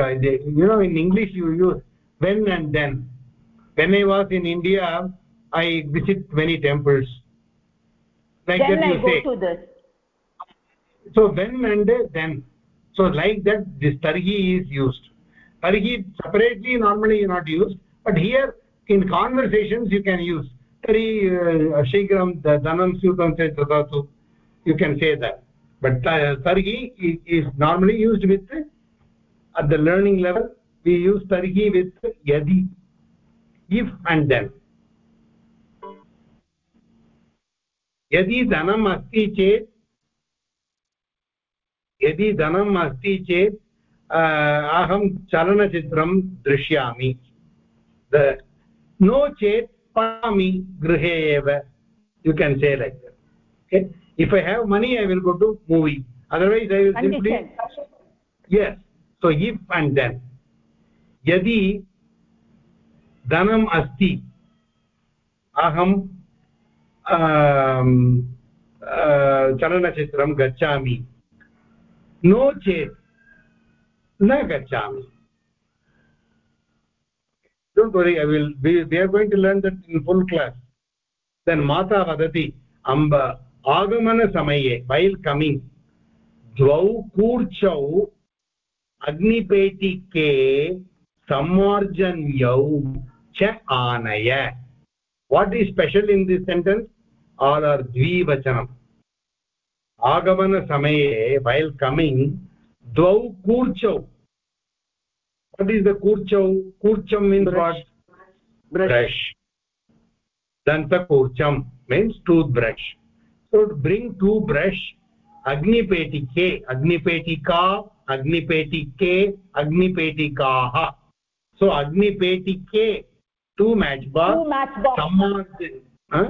you know in english you use when and then. When i was in india i visit many temples. Like then that you I say. go to this. so when and then. So like that this tarhi is used. Tarhi separately normally not used but here in conversations you can use. Tari uh, shigram dhanam syutam dadatu you can say that but tarhi is normally used with at the learning level we use tarhi with yadi if and then यदि धनम् अस्ति चेत् यदि धनम् अस्ति चेत् अहं चलनचित्रं दृश्यामि no चेत् पठामि गृहे एव you can say like okay if i have money i will go to movie otherwise i will simply yes so if and then yadi dhanam asti aham चलनचित्रं गच्छामि नो चेत् न गच्छामि don't worry i will we, we are going to learn that in full class then mata vadati amba आगमनसमये well coming द्वौ कूर्चौ अग्निपेटिके सम्मार्जन्यौ च आनय what is special in this sentence all are द्विवचनम् आगमनसमये वैल् कमिङ्ग् द्वौ कूर्चौ what is the kurchau kurcham means brush. what? Brush, danta kurcham means toothbrush. So bring two brush agnipetike agnipetika agnipetike agnipetikaah so agnipetike two matchbox two matchbox sammarjan huh?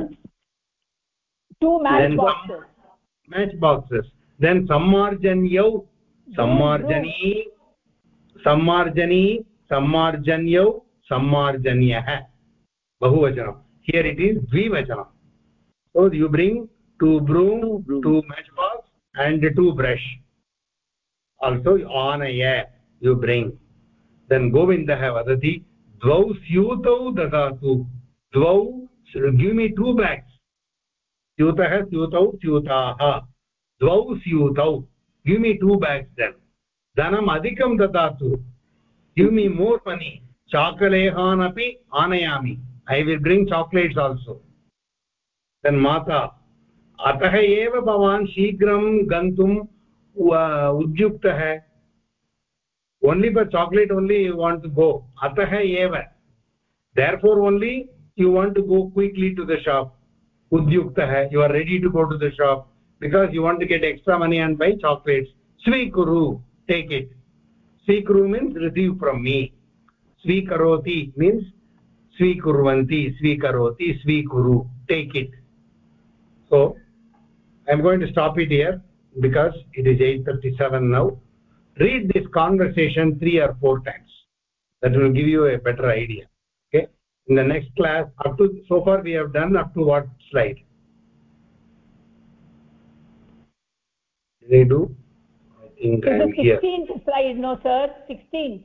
two matchboxes matchboxes then sammarjanyau sammarjani सम्मार्जनी सम्मार्जन्यौ सम्मार्जन्यः बहुवचनं here it is द्विवचनं so you bring two broom two, broom. two matchbox and two brush also anaya you bring then govindah vadati dvau syutau dadatu dvau give me two bags syutah syutau syutaah dvau syutau give me two bags then धनम् अधिकं ददातु give मी मोर् money चाकलेहान् अपि आनयामि I will bring chocolates also then माता अतः एव भवान् शीघ्रं गन्तुम् उद्युक्तः। Only for chocolate only you want to go अतः एव। Therefore only you want to go quickly to the shop उद्युक्तः। You are ready to go to the shop because you want to get extra money and buy chocolates स्वीकुरु। Take it. svikuru means receive from me. svikaroti means svikurvanti svikaroti svikuru take it. So i'm going to stop it here because it is 8:37 now. Read this conversation three or four times. That will give you a better idea okay? In the next class up to so far we have done up to what slide? They do? Think i am 16th slide no sir. 16th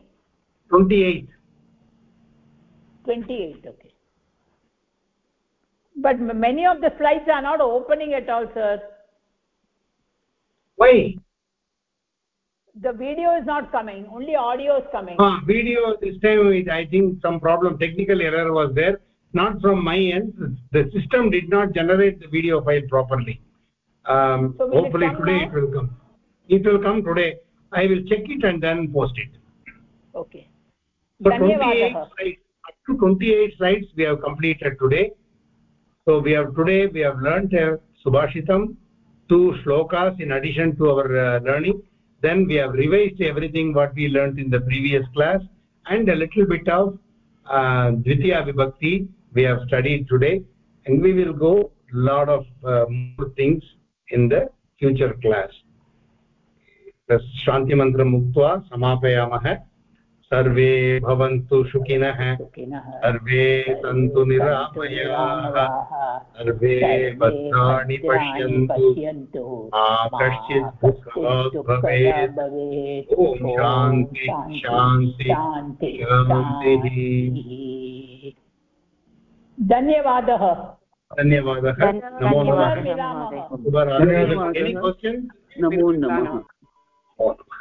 28 28 okay. But many of the slides are not opening at all sir why? The video is not coming. Only audio is coming. Ah video this time i think some problem technical error was there. Not from my end. The system did not generate the video file properly. Um, so hopefully today now? it will come. It will come today. I will check it and then post it. Okay. So 28 slides up to 28 slides we have completed today. So we have today we have learned uh, subhashitam two shlokas in addition to our uh, learning. Then we have revised everything what we learned in the previous class and a little bit of uh, dvitiya vibhakti we have studied today. And we will go lot of uh, more things in the future class. Shanti mantra muktva samapayamah सर्वे भवन्तु सुखिनः सर्वे सन्तु निरामयाः सर्वे भद्राणि पश्यन्तु मा कश्चित् दुःखभाग् भवेत् ॐ शान्ति शान्ति शान्तिः धन्यवादः धन्यवादः नमो नमः नमो नमः